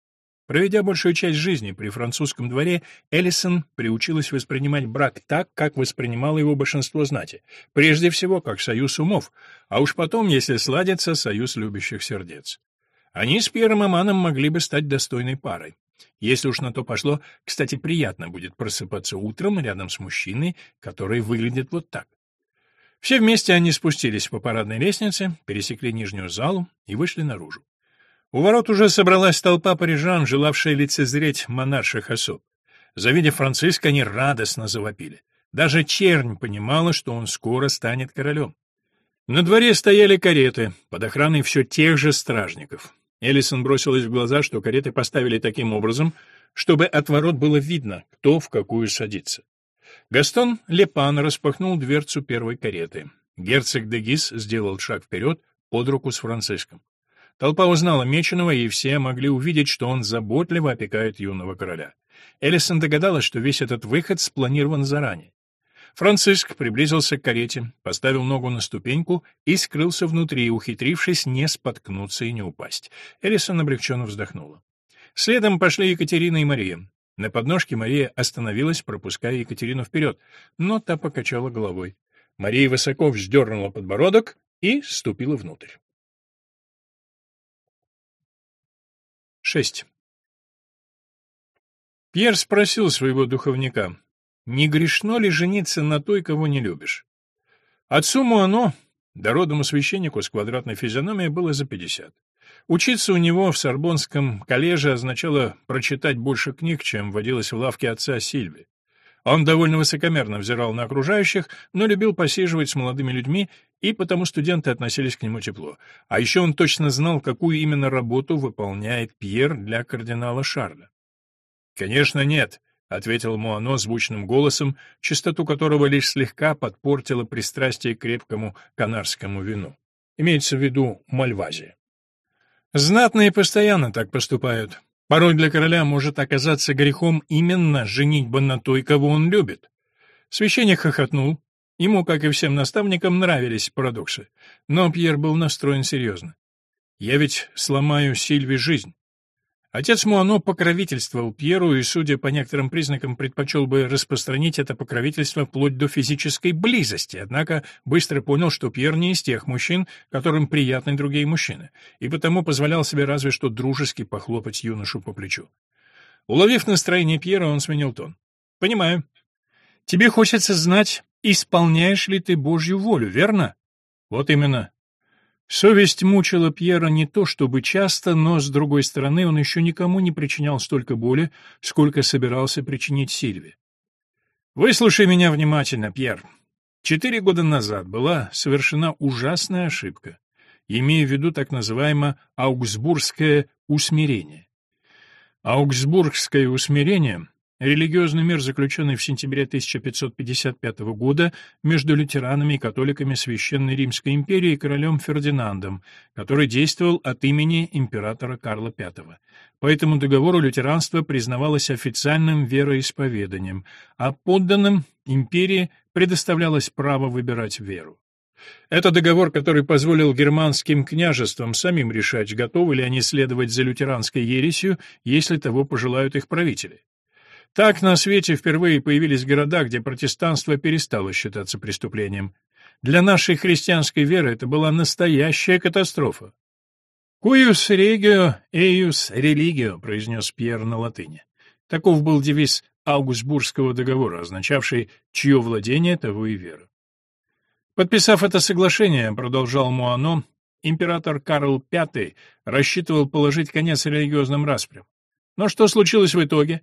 Проведя большую часть жизни при французском дворе, Эллисон приучилась воспринимать брак так, как воспринимало его большинство знати, прежде всего как союз умов, а уж потом, если сладится, союз любящих сердец. Они с Пьером Аманом могли бы стать достойной парой. Если уж на то пошло, кстати, приятно будет просыпаться утром рядом с мужчиной, который выглядит вот так. Все вместе они спустились по парадной лестнице, пересекли нижнюю залу и вышли наружу. У ворот уже собралась толпа парижан, желавшая лицезреть монарших особ. Завидев Франциска, они радостно завопили. Даже чернь понимала, что он скоро станет королем. На дворе стояли кареты, под охраной все тех же стражников. Эллисон бросилась в глаза, что кареты поставили таким образом, чтобы от ворот было видно, кто в какую садится. Гастон Лепан распахнул дверцу первой кареты. Герцог де Гис сделал шаг вперед под руку с Франциском. Толпа узнала Меченого, и все могли увидеть, что он заботливо опекает юного короля. Эллисон догадалась, что весь этот выход спланирован заранее. Франциск приблизился к карете, поставил ногу на ступеньку и скрылся внутри, ухитрившись не споткнуться и не упасть. Эллисон облегченно вздохнула. Следом пошли Екатерина и Мария. На подножке Мария остановилась, пропуская Екатерину вперед, но та покачала головой. Мария высоко вздернула подбородок и ступила внутрь. 6. Пьер спросил своего духовника, не грешно ли жениться на той, кого не любишь? Отцу Муано, дородному священнику с квадратной физиономией, было за пятьдесят. Учиться у него в Сорбонском коллеже означало прочитать больше книг, чем водилось в лавке отца Сильви. Он довольно высокомерно взирал на окружающих, но любил посиживать с молодыми людьми, и потому студенты относились к нему тепло. А еще он точно знал, какую именно работу выполняет Пьер для кардинала Шарля. «Конечно, нет», — ответил Муано звучным голосом, чистоту которого лишь слегка подпортило пристрастие к крепкому канарскому вину. Имеется в виду Мальвазия. Знатные постоянно так поступают. Порой для короля может оказаться грехом именно женитьба на той, кого он любит. Священник хохотнул. Ему, как и всем наставникам, нравились парадоксы. Но Пьер был настроен серьезно. «Я ведь сломаю Сильве жизнь. Отец Муано покровительствовал Пьеру и, судя по некоторым признакам, предпочел бы распространить это покровительство вплоть до физической близости, однако быстро понял, что Пьер не из тех мужчин, которым приятны другие мужчины, и потому позволял себе разве что дружески похлопать юношу по плечу. Уловив настроение Пьера, он сменил тон. «Понимаю. Тебе хочется знать, исполняешь ли ты Божью волю, верно?» «Вот именно. Совесть мучила Пьера не то чтобы часто, но, с другой стороны, он еще никому не причинял столько боли, сколько собирался причинить Сильве. «Выслушай меня внимательно, Пьер. Четыре года назад была совершена ужасная ошибка, имея в виду так называемое «аугсбургское усмирение». Аугсбургское усмирение Религиозный мир, заключенный в сентябре 1555 года между лютеранами и католиками Священной Римской империи и королем Фердинандом, который действовал от имени императора Карла V. По этому договору лютеранство признавалось официальным вероисповеданием, а подданным империи предоставлялось право выбирать веру. Это договор, который позволил германским княжествам самим решать, готовы ли они следовать за лютеранской ересью, если того пожелают их правители. Так на свете впервые появились города, где протестанство перестало считаться преступлением. Для нашей христианской веры это была настоящая катастрофа. «Cuius regio, eius religio», — произнес Пьер на латыни. Таков был девиз Аугсбургского договора, означавший «чье владение, того и вера». Подписав это соглашение, продолжал Муано, император Карл V рассчитывал положить конец религиозным распрям. Но что случилось в итоге?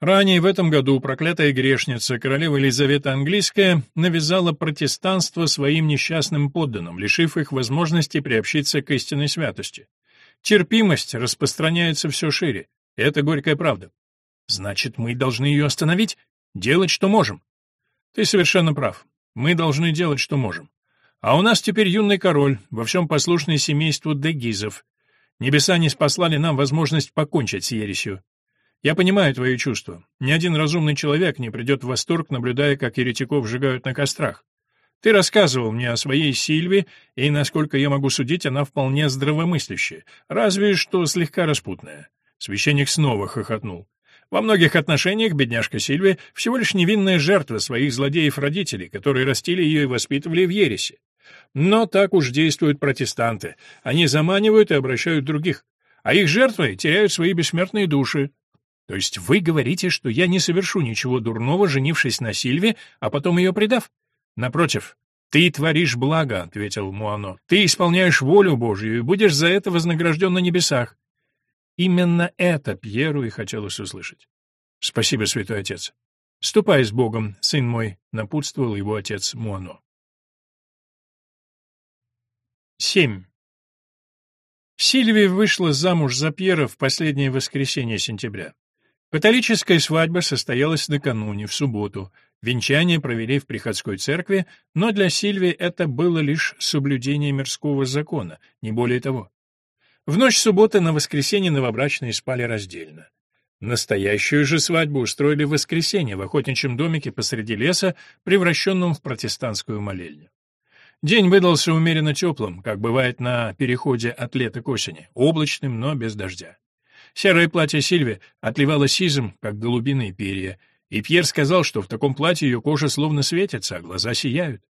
Ранее в этом году проклятая грешница, королева Елизавета Английская, навязала протестанство своим несчастным подданным, лишив их возможности приобщиться к истинной святости. Терпимость распространяется все шире. Это горькая правда. Значит, мы должны ее остановить? Делать, что можем. Ты совершенно прав. Мы должны делать, что можем. А у нас теперь юный король, во всем послушный семейству Дегизов. Небеса не спаслали нам возможность покончить с ересью. Я понимаю твои чувства. Ни один разумный человек не придет в восторг, наблюдая, как еретиков сжигают на кострах. Ты рассказывал мне о своей Сильве, и, насколько я могу судить, она вполне здравомыслящая, разве что слегка распутная. Священник снова хохотнул. Во многих отношениях бедняжка Сильвия всего лишь невинная жертва своих злодеев-родителей, которые растили ее и воспитывали в ересе. Но так уж действуют протестанты. Они заманивают и обращают других. А их жертвы теряют свои бессмертные души, то есть вы говорите, что я не совершу ничего дурного, женившись на Сильве, а потом ее предав? Напротив, ты «Ты творишь благо», — ответил Муано. «Ты исполняешь волю Божью и будешь за это вознагражден на небесах». Именно это Пьеру и хотелось услышать. «Спасибо, святой отец». «Ступай с Богом, сын мой», — напутствовал его отец Муано. 7. Сильвия вышла замуж за Пьера в последнее воскресенье сентября. Католическая свадьба состоялась накануне, в субботу. Венчание провели в приходской церкви, но для Сильвии это было лишь соблюдение мирского закона, не более того. В ночь субботы на воскресенье новобрачные спали раздельно. Настоящую же свадьбу устроили в воскресенье в охотничьем домике посреди леса, превращенном в протестантскую молельню. День выдался умеренно теплым, как бывает на переходе от лета к осени, облачным, но без дождя. Серое платье Сильви отливало сизым, как голубиные перья, и Пьер сказал, что в таком платье ее кожа словно светится, а глаза сияют.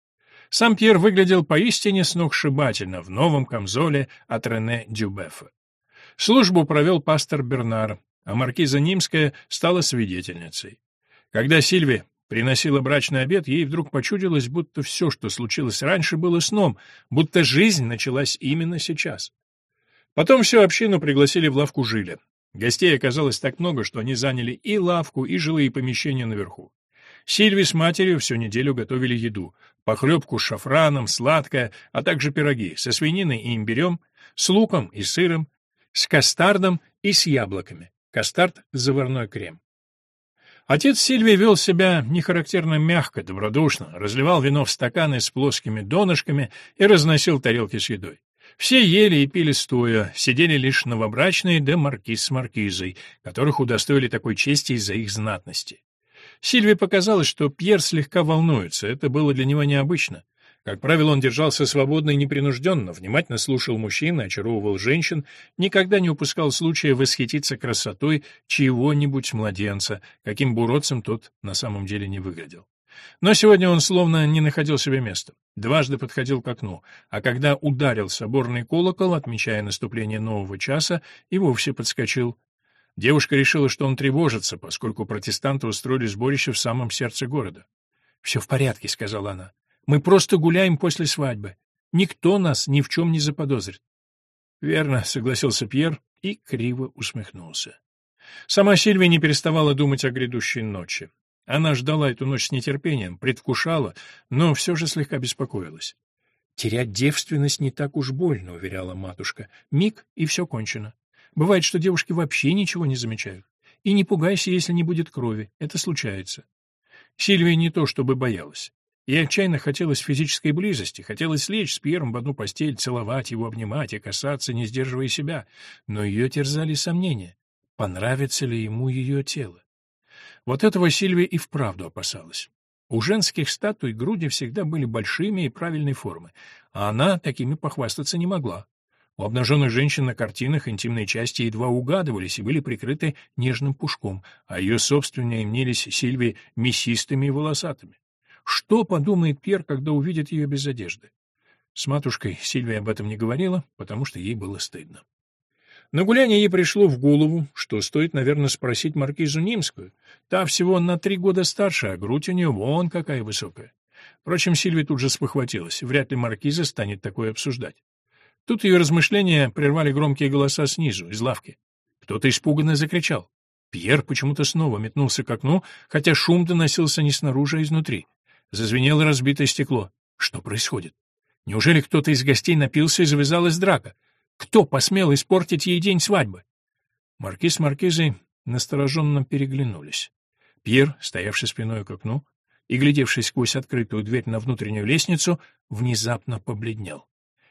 Сам Пьер выглядел поистине сногсшибательно в новом камзоле от Рене Дюбефа. Службу провел пастор Бернар, а маркиза Нимская стала свидетельницей. Когда Сильви приносила брачный обед, ей вдруг почудилось, будто все, что случилось раньше, было сном, будто жизнь началась именно сейчас. Потом всю общину пригласили в лавку Жиля. Гостей оказалось так много, что они заняли и лавку, и жилые помещения наверху. Сильви с матерью всю неделю готовили еду. Похлебку с шафраном, сладкое, а также пироги со свининой и имбирем, с луком и сыром, с кастардом и с яблоками. Кастард — заварной крем. Отец Сильвии вел себя нехарактерно мягко, добродушно, разливал вино в стаканы с плоскими донышками и разносил тарелки с едой. Все ели и пили стоя, сидели лишь новобрачные да маркиз с маркизой, которых удостоили такой чести из-за их знатности. Сильвии показалось, что Пьер слегка волнуется, это было для него необычно. Как правило, он держался свободно и непринужденно, внимательно слушал мужчин, очаровывал женщин, никогда не упускал случая восхититься красотой чьего-нибудь младенца, каким буродцем тот на самом деле не выглядел. Но сегодня он словно не находил себе места. Дважды подходил к окну, а когда ударил соборный колокол, отмечая наступление нового часа, и вовсе подскочил. Девушка решила, что он тревожится, поскольку протестанты устроили сборище в самом сердце города. «Все в порядке», — сказала она. Мы просто гуляем после свадьбы. Никто нас ни в чем не заподозрит. — Верно, — согласился Пьер и криво усмехнулся. Сама Сильвия не переставала думать о грядущей ночи. Она ждала эту ночь с нетерпением, предвкушала, но все же слегка беспокоилась. «Терять девственность не так уж больно», — уверяла матушка. «Миг, и все кончено. Бывает, что девушки вообще ничего не замечают. И не пугайся, если не будет крови. Это случается». Сильвия не то чтобы боялась. Ей отчаянно хотелось физической близости, хотелось лечь с Пьером в одну постель, целовать его, обнимать и касаться, не сдерживая себя. Но ее терзали сомнения, понравится ли ему ее тело. Вот этого Сильвия и вправду опасалась. У женских статуй груди всегда были большими и правильной формы, а она такими похвастаться не могла. У обнаженных женщин на картинах интимные части едва угадывались и были прикрыты нежным пушком, а ее собственные мнились Сильвии мясистыми и волосатыми. Что подумает Пьер, когда увидит ее без одежды? С матушкой Сильвия об этом не говорила, потому что ей было стыдно. На гуляние ей пришло в голову, что стоит, наверное, спросить маркизу Нимскую. Та всего на три года старше, а грудь у нее вон какая высокая. Впрочем, Сильвия тут же спохватилась. Вряд ли маркиза станет такое обсуждать. Тут ее размышления прервали громкие голоса снизу, из лавки. Кто-то испуганно закричал. Пьер почему-то снова метнулся к окну, хотя шум доносился не снаружи, а изнутри. Зазвенело разбитое стекло. Что происходит? Неужели кто-то из гостей напился и завязалась драка? Кто посмел испортить ей день свадьбы? Маркиз с маркизой настороженно переглянулись. Пьер, стоявший спиной к окну и глядевший сквозь открытую дверь на внутреннюю лестницу, внезапно побледнел.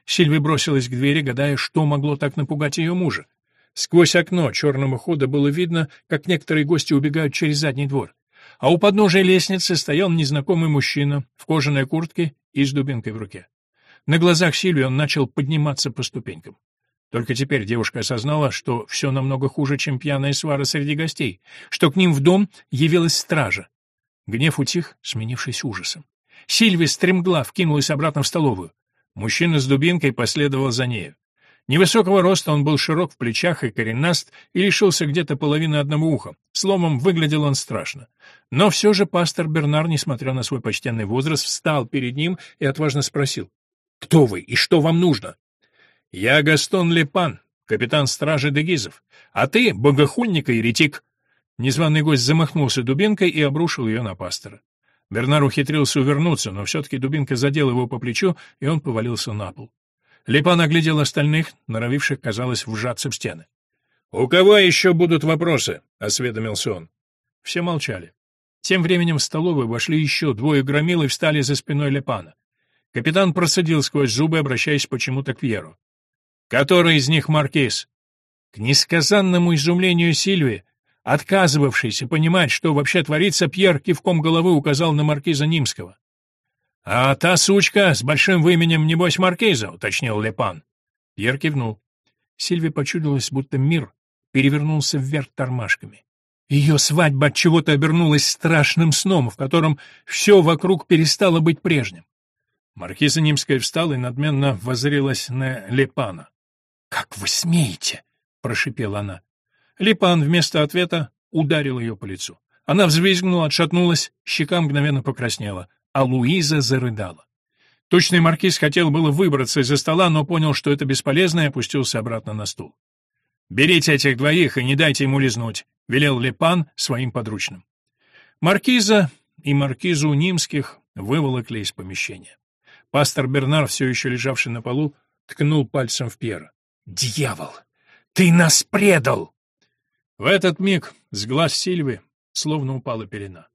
Сильви бросилась к двери, гадая, что могло так напугать ее мужа. Сквозь окно черного хода было видно, как некоторые гости убегают через задний двор а у подножия лестницы стоял незнакомый мужчина в кожаной куртке и с дубинкой в руке. На глазах Сильвии он начал подниматься по ступенькам. Только теперь девушка осознала, что все намного хуже, чем пьяная свара среди гостей, что к ним в дом явилась стража. Гнев утих, сменившись ужасом. Сильвия стремглав кинулась обратно в столовую. Мужчина с дубинкой последовал за нею. Невысокого роста он был широк в плечах и коренаст, и лишился где-то половины одного уха. Словом, выглядел он страшно. Но все же пастор Бернар, несмотря на свой почтенный возраст, встал перед ним и отважно спросил. «Кто вы и что вам нужно?» «Я Гастон Лепан, капитан стражи Дегизов, а ты — богохульник и еретик». Незваный гость замахнулся дубинкой и обрушил ее на пастора. Бернар ухитрился увернуться, но все-таки дубинка задела его по плечу, и он повалился на пол. Липан оглядел остальных, норовивших, казалось, вжаться в стены. «У кого еще будут вопросы?» — осведомился он. Все молчали. Тем временем в столовую вошли еще двое громил и встали за спиной Лепана. Капитан просадил сквозь зубы, обращаясь почему-то к Пьеру. «Который из них маркиз?» К несказанному изумлению Сильвии, отказывавшийся понимать, что вообще творится, Пьер кивком головы указал на маркиза Нимского. «А та сучка с большим выменем, небось, маркиза», — уточнил Лепан. Пьер кивнул. Сильве почудилось, будто мир перевернулся вверх тормашками. Ее свадьба от чего-то обернулась страшным сном, в котором все вокруг перестало быть прежним. Маркиза Нимская встала и надменно воззрелась на Лепана. «Как вы смеете?» — прошипела она. Лепан вместо ответа ударил ее по лицу. Она взвизгнула, отшатнулась, щека мгновенно покраснела а Луиза зарыдала. Точный маркиз хотел было выбраться из-за стола, но понял, что это бесполезно, и опустился обратно на стул. «Берите этих двоих и не дайте ему лизнуть», — велел Лепан своим подручным. Маркиза и маркизу Нимских выволокли из помещения. Пастор Бернар, все еще лежавший на полу, ткнул пальцем в Пьера. «Дьявол! Ты нас предал!» В этот миг с глаз Сильвы словно упала пелена.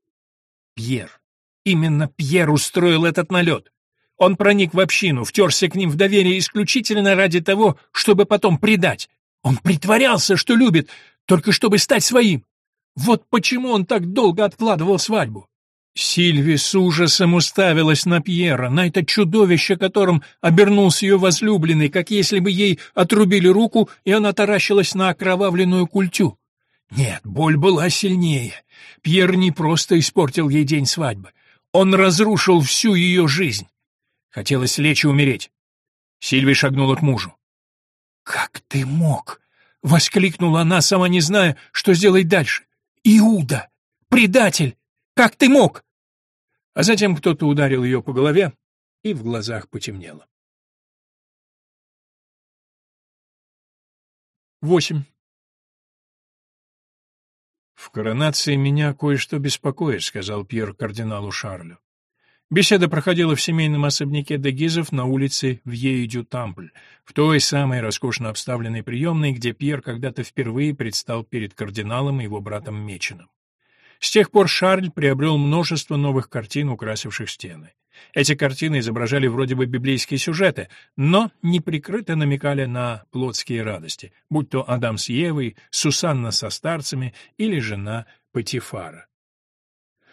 Пьер. Именно Пьер устроил этот налет. Он проник в общину, втерся к ним в доверие исключительно ради того, чтобы потом предать. Он притворялся, что любит, только чтобы стать своим. Вот почему он так долго откладывал свадьбу. Сильви с ужасом уставилась на Пьера, на это чудовище, которым обернулся ее возлюбленный, как если бы ей отрубили руку, и она таращилась на окровавленную культю. Нет, боль была сильнее. Пьер не просто испортил ей день свадьбы. Он разрушил всю ее жизнь. Хотелось лечь и умереть. Сильвия шагнула к мужу. «Как ты мог?» — воскликнула она, сама не зная, что сделать дальше. «Иуда! Предатель! Как ты мог?» А затем кто-то ударил ее по голове, и в глазах потемнело. Восемь. «В коронации меня кое-что беспокоит», — сказал Пьер кардиналу Шарлю. Беседа проходила в семейном особняке Дегизов на улице Вьею-дю-Тампль, в той самой роскошно обставленной приемной, где Пьер когда-то впервые предстал перед кардиналом и его братом Меченым. С тех пор Шарль приобрел множество новых картин, украсивших стены. Эти картины изображали вроде бы библейские сюжеты, но неприкрыто намекали на плотские радости, будь то Адам с Евой, Сусанна со старцами или жена Патифара.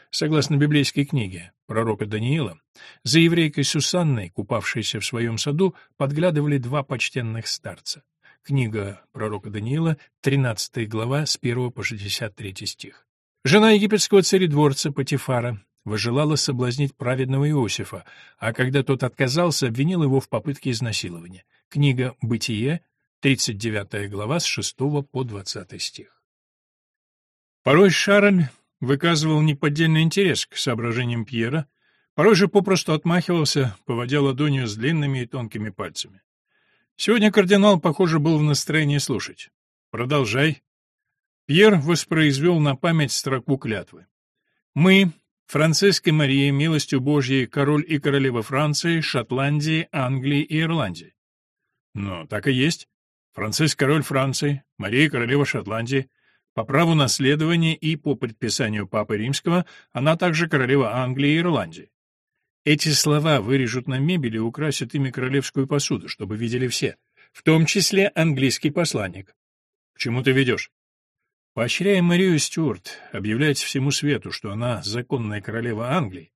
Согласно библейской книге пророка Даниила, за еврейкой Сусанной, купавшейся в своем саду, подглядывали два почтенных старца. Книга пророка Даниила, 13 глава, с 1 по 63 стих. Жена египетского царедворца Патифара, возжелала соблазнить праведного Иосифа, а когда тот отказался, обвинил его в попытке изнасилования. Книга «Бытие», 39 глава, с 6 по 20 стих. Порой Шарль выказывал неподдельный интерес к соображениям Пьера, порой же попросту отмахивался, поводя ладонью с длинными и тонкими пальцами. Сегодня кардинал, похоже, был в настроении слушать. «Продолжай». Пьер воспроизвел на память строку клятвы. «Мы, Франциской Марии, милостью Божьей, король и королева Франции, Шотландии, Англии и Ирландии. Ну, так и есть. Франциск король Франции, Мария королева Шотландии. По праву наследования и по предписанию Папы Римского она также королева Англии и Ирландии. Эти слова вырежут на мебели и украсят ими королевскую посуду, чтобы видели все, в том числе английский посланник. К чему ты ведешь? Поощряя Марию Стюарт объявлять всему свету, что она законная королева Англии,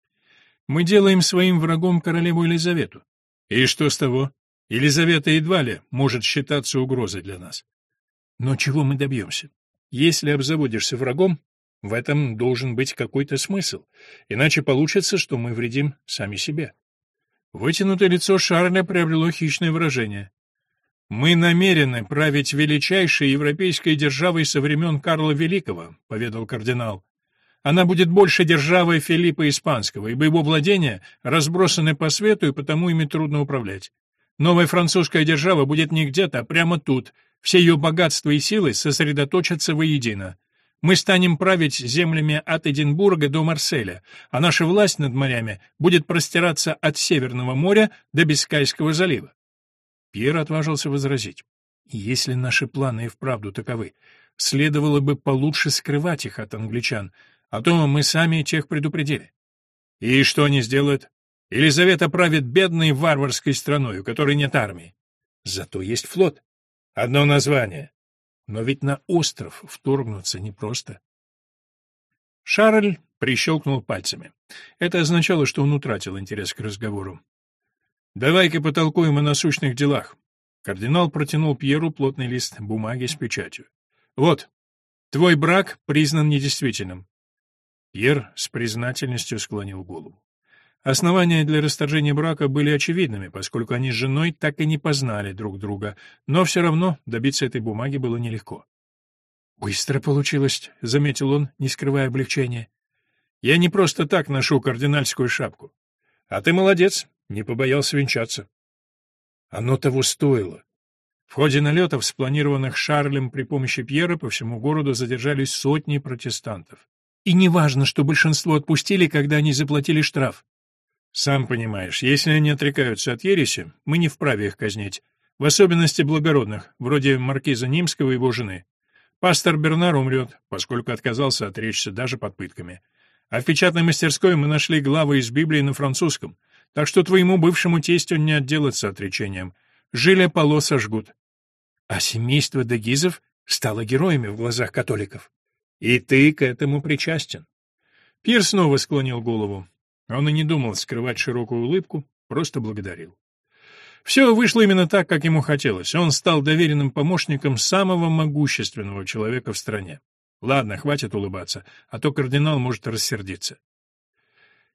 мы делаем своим врагом королеву Елизавету. И что с того? Елизавета едва ли может считаться угрозой для нас. Но чего мы добьемся? Если обзаводишься врагом, в этом должен быть какой-то смысл, иначе получится, что мы вредим сами себе. Вытянутое лицо Шарля приобрело хищное выражение. Мы намерены править величайшей европейской державой со времен Карла Великого, поведал кардинал. Она будет больше державой Филиппа Испанского, ибо его владения разбросаны по свету и потому ими трудно управлять. Новая французская держава будет не где-то, а прямо тут. Все ее богатства и силы сосредоточатся воедино. Мы станем править землями от Эдинбурга до Марселя, а наша власть над морями будет простираться от Северного моря до Бискайского залива. Пьер отважился возразить. Если наши планы и вправду таковы, следовало бы получше скрывать их от англичан, а то мы сами тех предупредили. И что они сделают? Елизавета правит бедной варварской страной, у которой нет армии. Зато есть флот. Одно название. Но ведь на остров вторгнуться непросто. Шарль прищелкнул пальцами. Это означало, что он утратил интерес к разговору. «Давай-ка потолкуем о насущных делах». Кардинал протянул Пьеру плотный лист бумаги с печатью. «Вот, твой брак признан недействительным». Пьер с признательностью склонил голову. Основания для расторжения брака были очевидными, поскольку они с женой так и не познали друг друга, но все равно добиться этой бумаги было нелегко. «Быстро получилось», — заметил он, не скрывая облегчения. «Я не просто так ношу кардинальскую шапку. А ты молодец, не побоялся венчаться». Оно того стоило. В ходе налетов, спланированных Шарлем при помощи Пьера, по всему городу задержались сотни протестантов. И неважно, что большинство отпустили, когда они заплатили штраф. Сам понимаешь, если они отрекаются от ереси, мы не вправе их казнить, в особенности благородных, вроде маркиза Нимского и его жены. Пастор Бернар умрет, поскольку отказался отречься даже под пытками. А в печатной мастерской мы нашли главы из Библии на французском, так что твоему бывшему тестю не отделаться отречением. Жиля поло сожгут. А семейство Дегизов стало героями в глазах католиков. И ты к этому причастен. Пир снова склонил голову. Он и не думал скрывать широкую улыбку, просто благодарил. Все вышло именно так, как ему хотелось. Он стал доверенным помощником самого могущественного человека в стране. Ладно, хватит улыбаться, а то кардинал может рассердиться.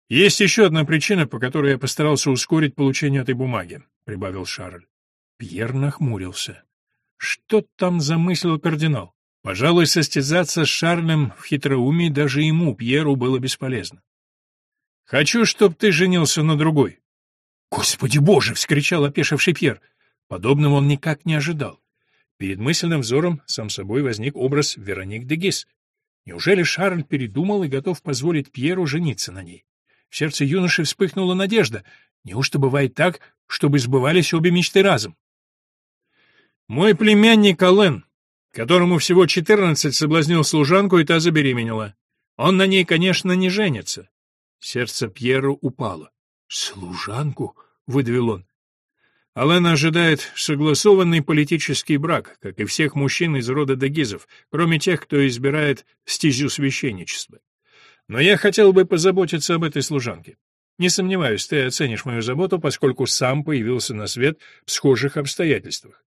Есть еще одна причина, по которой я постарался ускорить получение этой бумаги, прибавил Шарль. Пьер нахмурился. Что там замыслил кардинал? Пожалуй, состязаться с Шарлем в хитроумии даже ему, Пьеру, было бесполезно. Хочу, чтоб ты женился на другой. Господи боже, вскричал опешивший Пьер. Подобного он никак не ожидал. Перед мысленным взором сам собой возник образ Вероник де Гис. Неужели Шарль передумал и готов позволить Пьеру жениться на ней? В сердце юноши вспыхнула надежда. Неужто бывает так, чтобы сбывались обе мечты разом? Мой племянник Ален, которому всего четырнадцать, соблазнил служанку, и та забеременела. Он на ней, конечно, не женится. Сердце Пьера упало. «Служанку?» — выдавил он. Алена ожидает согласованный политический брак, как и всех мужчин из рода Дегизов, кроме тех, кто избирает стезю священничества. Но я хотел бы позаботиться об этой служанке. Не сомневаюсь, ты оценишь мою заботу, поскольку сам появился на свет в схожих обстоятельствах.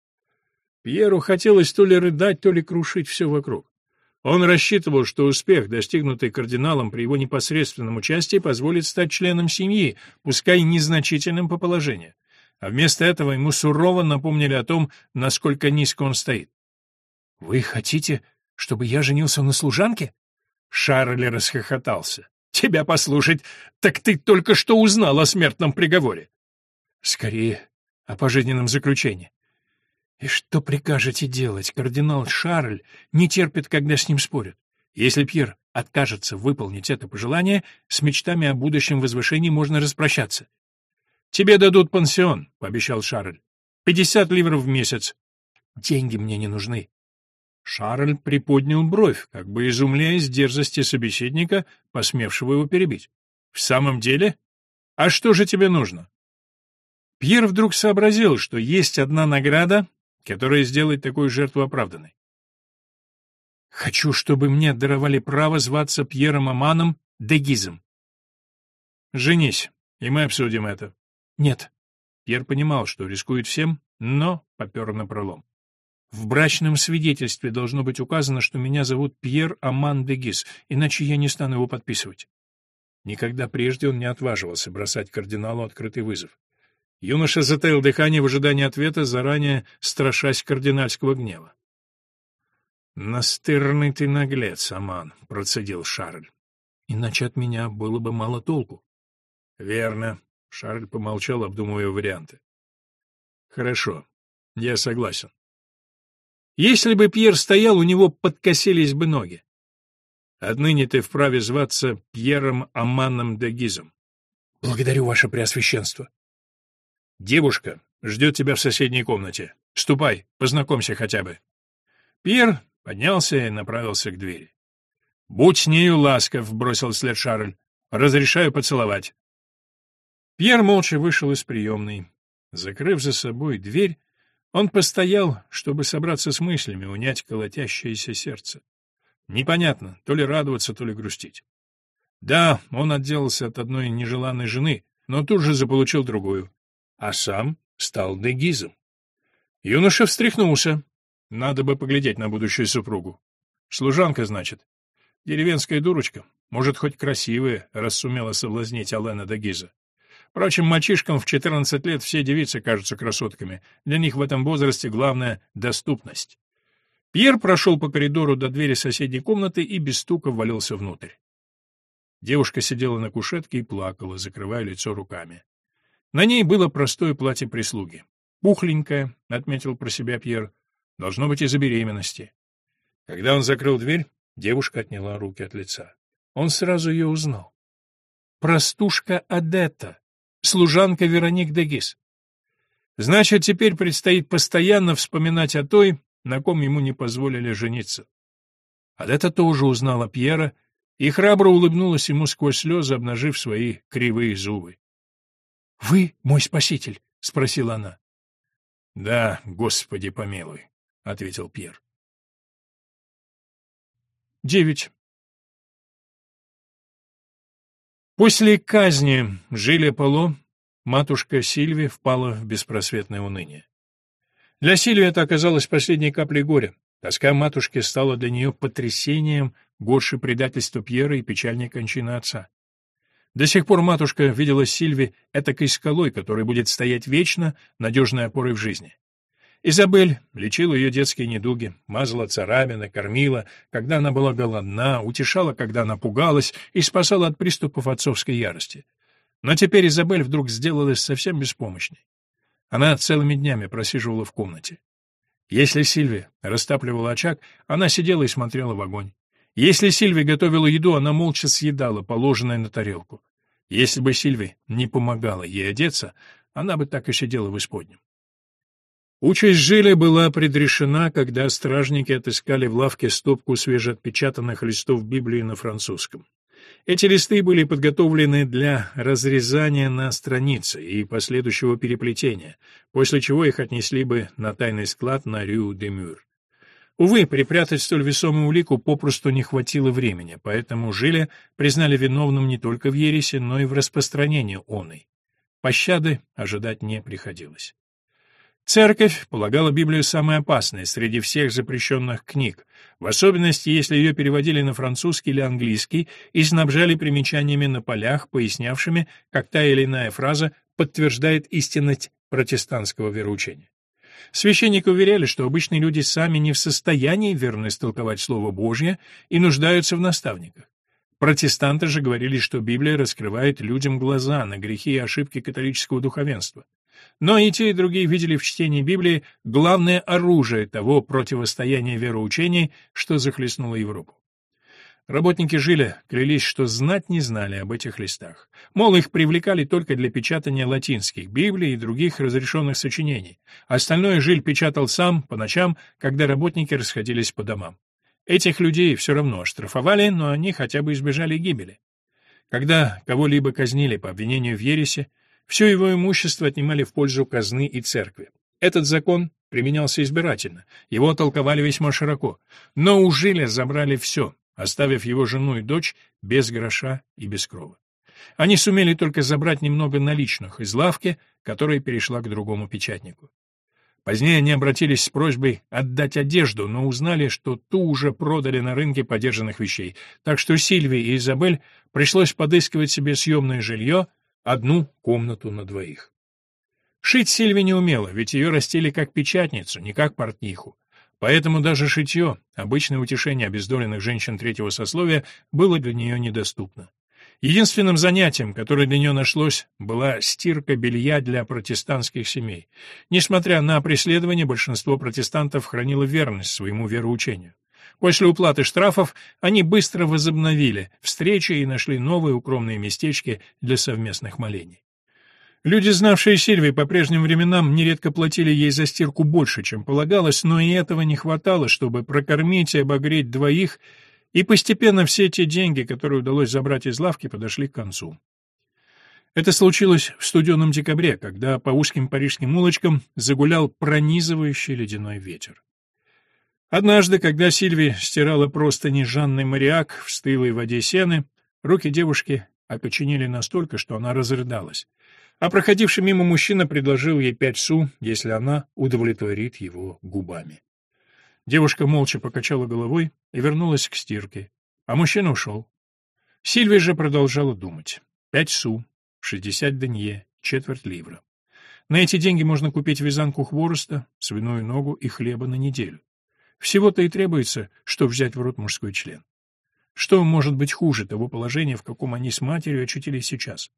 Пьеру хотелось то ли рыдать, то ли крушить все вокруг. Он рассчитывал, что успех, достигнутый кардиналом при его непосредственном участии, позволит стать членом семьи, пускай незначительным по положению. А вместо этого ему сурово напомнили о том, насколько низко он стоит. «Вы хотите, чтобы я женился на служанке?» Шарль расхохотался. «Тебя послушать, так ты только что узнал о смертном приговоре!» «Скорее, о пожизненном заключении. И что прикажете делать? Кардинал Шарль не терпит, когда с ним спорят. Если Пьер откажется выполнить это пожелание, с мечтами о будущем возвышении можно распрощаться. «Тебе дадут пансион», — пообещал Шарль. «Пятьдесят ливров в месяц». «Деньги мне не нужны». Шарль приподнял бровь, как бы изумляясь дерзости собеседника, посмевшего его перебить. «В самом деле? А что же тебе нужно?» Пьер вдруг сообразил, что есть одна награда, которая сделает такую жертву оправданной. Хочу, чтобы мне даровали право зваться Пьером Аманом Дегизом. Женись, и мы обсудим это. Нет. Пьер понимал, что рискует всем, но попер на пролом. В брачном свидетельстве должно быть указано, что меня зовут Пьер Аман Дегиз, иначе я не стану его подписывать. Никогда прежде он не отваживался бросать кардиналу открытый вызов. Юноша затаил дыхание в ожидании ответа, заранее страшась кардинальского гнева. «Настырный ты наглец, Аман», — процедил Шарль. «Иначе от меня было бы мало толку». «Верно», — Шарль помолчал, обдумывая варианты. «Хорошо, я согласен». Если бы Пьер стоял, у него подкосились бы ноги. Отныне ты вправе зваться Пьером Аманом де Гизом. Благодарю, ваше преосвященство. Девушка ждет тебя в соседней комнате. Ступай, познакомься хотя бы. Пьер поднялся и направился к двери. «Будь с нею ласков», — бросил след Шарль. «Разрешаю поцеловать». Пьер молча вышел из приемной. Закрыв за собой дверь, он постоял, чтобы собраться с мыслями, унять колотящееся сердце. Непонятно, то ли радоваться, то ли грустить. Да, он отделался от одной нежеланной жены, но тут же заполучил другую. А сам стал дегизом. Юноша встряхнулся. Надо бы поглядеть на будущую супругу. Служанка, значит. Деревенская дурочка. Может, хоть красивая, раз сумела соблазнить Алена Дегиза. Впрочем, мальчишкам в 14 лет все девицы кажутся красотками. Для них в этом возрасте главное — доступность. Пьер прошел по коридору до двери соседней комнаты и без стука ввалился внутрь. Девушка сидела на кушетке и плакала, закрывая лицо руками. На ней было простое платье прислуги. «Пухленькое», — отметил про себя Пьер, — «должно быть из-за беременности». Когда он закрыл дверь, девушка отняла руки от лица. Он сразу ее узнал. «Простушка Адетта, служанка Вероник Дегис. Значит, теперь предстоит постоянно вспоминать о той, на ком ему не позволили жениться. Адетта тоже узнала Пьера и храбро улыбнулась ему сквозь слезы, обнажив свои кривые зубы. — Вы мой спаситель? — спросила она. — Да, Господи помилуй, — ответил Пьер. Девять. После казни Жиля Поло матушка Сильви впала в беспросветное уныние. Для Сильви это оказалось последней каплей горя. Тоска матушки стала для нее потрясением, горше предательства Пьера и печальней кончины отца. До сих пор матушка видела Сильви этакой скалой, которая будет стоять вечно, надежной опорой в жизни. Изабель лечила ее детские недуги, мазала царапины, кормила, когда она была голодна, утешала, когда она пугалась, и спасала от приступов отцовской ярости. Но теперь Изабель вдруг сделалась совсем беспомощной. Она целыми днями просиживала в комнате. Если Сильви растапливала очаг, она сидела и смотрела в огонь. Если Сильви готовила еду, она молча съедала положенное на тарелку. Если бы Сильви не помогала ей одеться, она бы так и сидела в исподнем. Участь Жиля была предрешена, когда стражники отыскали в лавке стопку свежеотпечатанных листов Библии на французском. Эти листы были подготовлены для разрезания на страницы и последующего переплетения, после чего их отнесли бы на тайный склад на Рю-де-Мюр. Увы, припрятать столь весомую улику попросту не хватило времени, поэтому Жиля признали виновным не только в ересе, но и в распространении оной. Пощады ожидать не приходилось. Церковь полагала Библию самой опасной среди всех запрещенных книг, в особенности, если ее переводили на французский или английский и снабжали примечаниями на полях, пояснявшими, как та или иная фраза подтверждает истинность протестантского вероучения. Священники уверяли, что обычные люди сами не в состоянии верно истолковать Слово Божье и нуждаются в наставниках. Протестанты же говорили, что Библия раскрывает людям глаза на грехи и ошибки католического духовенства. Но и те, и другие видели в чтении Библии главное оружие того противостояния вероучений, что захлестнуло Европу. Работники жили, клялись, что знать не знали об этих листах. Мол, их привлекали только для печатания латинских Библий и других разрешенных сочинений. Остальное Жиль печатал сам, по ночам, когда работники расходились по домам. Этих людей все равно оштрафовали, но они хотя бы избежали гибели. Когда кого-либо казнили по обвинению в ересе, все его имущество отнимали в пользу казны и церкви. Этот закон применялся избирательно, его толковали весьма широко, но у Жиля забрали все, оставив его жену и дочь без гроша и без крова. Они сумели только забрать немного наличных из лавки, которая перешла к другому печатнику. Позднее они обратились с просьбой отдать одежду, но узнали, что ту уже продали на рынке подержанных вещей, так что Сильвии и Изабель пришлось подыскивать себе съемное жилье, одну комнату на двоих. Шить Сильви не умела, ведь ее растили как печатницу, не как портниху. Поэтому даже шитье, обычное утешение обездоленных женщин третьего сословия, было для нее недоступно. Единственным занятием, которое для нее нашлось, была стирка белья для протестантских семей. Несмотря на преследование, большинство протестантов хранило верность своему вероучению. После уплаты штрафов они быстро возобновили встречи и нашли новые укромные местечки для совместных молений. Люди, знавшие Сильвии по прежним временам, нередко платили ей за стирку больше, чем полагалось, но и этого не хватало, чтобы прокормить и обогреть двоих и постепенно все те деньги, которые удалось забрать из лавки, подошли к концу. Это случилось в студеном декабре, когда по узким парижским улочкам загулял пронизывающий ледяной ветер. Однажды, когда Сильви стирала простыни Жанны Мариак в стылой воде сены, руки девушки окоченели настолько, что она разрыдалась. А проходивший мимо мужчина предложил ей пять су, если она удовлетворит его губами. Девушка молча покачала головой и вернулась к стирке, а мужчина ушел. Сильвия же продолжала думать. Пять су, шестьдесят денье, четверть ливра. На эти деньги можно купить вязанку хвороста, свиную ногу и хлеба на неделю. Всего-то и требуется, что взять в рот мужской член. Что может быть хуже того положения, в каком они с матерью очутились сейчас?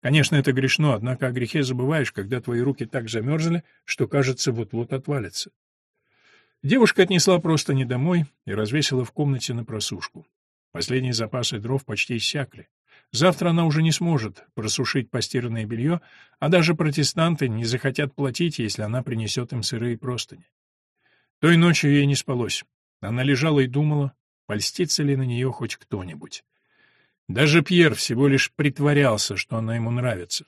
Конечно, это грешно, однако о грехе забываешь, когда твои руки так замерзли, что, кажется, вот-вот отвалятся. Девушка отнесла просто не домой и развесила в комнате на просушку. Последние запасы дров почти иссякли. Завтра она уже не сможет просушить постиранное белье, а даже протестанты не захотят платить, если она принесет им сырые простыни. Той ночью ей не спалось. Она лежала и думала, польстится ли на нее хоть кто-нибудь. Даже Пьер всего лишь притворялся, что она ему нравится.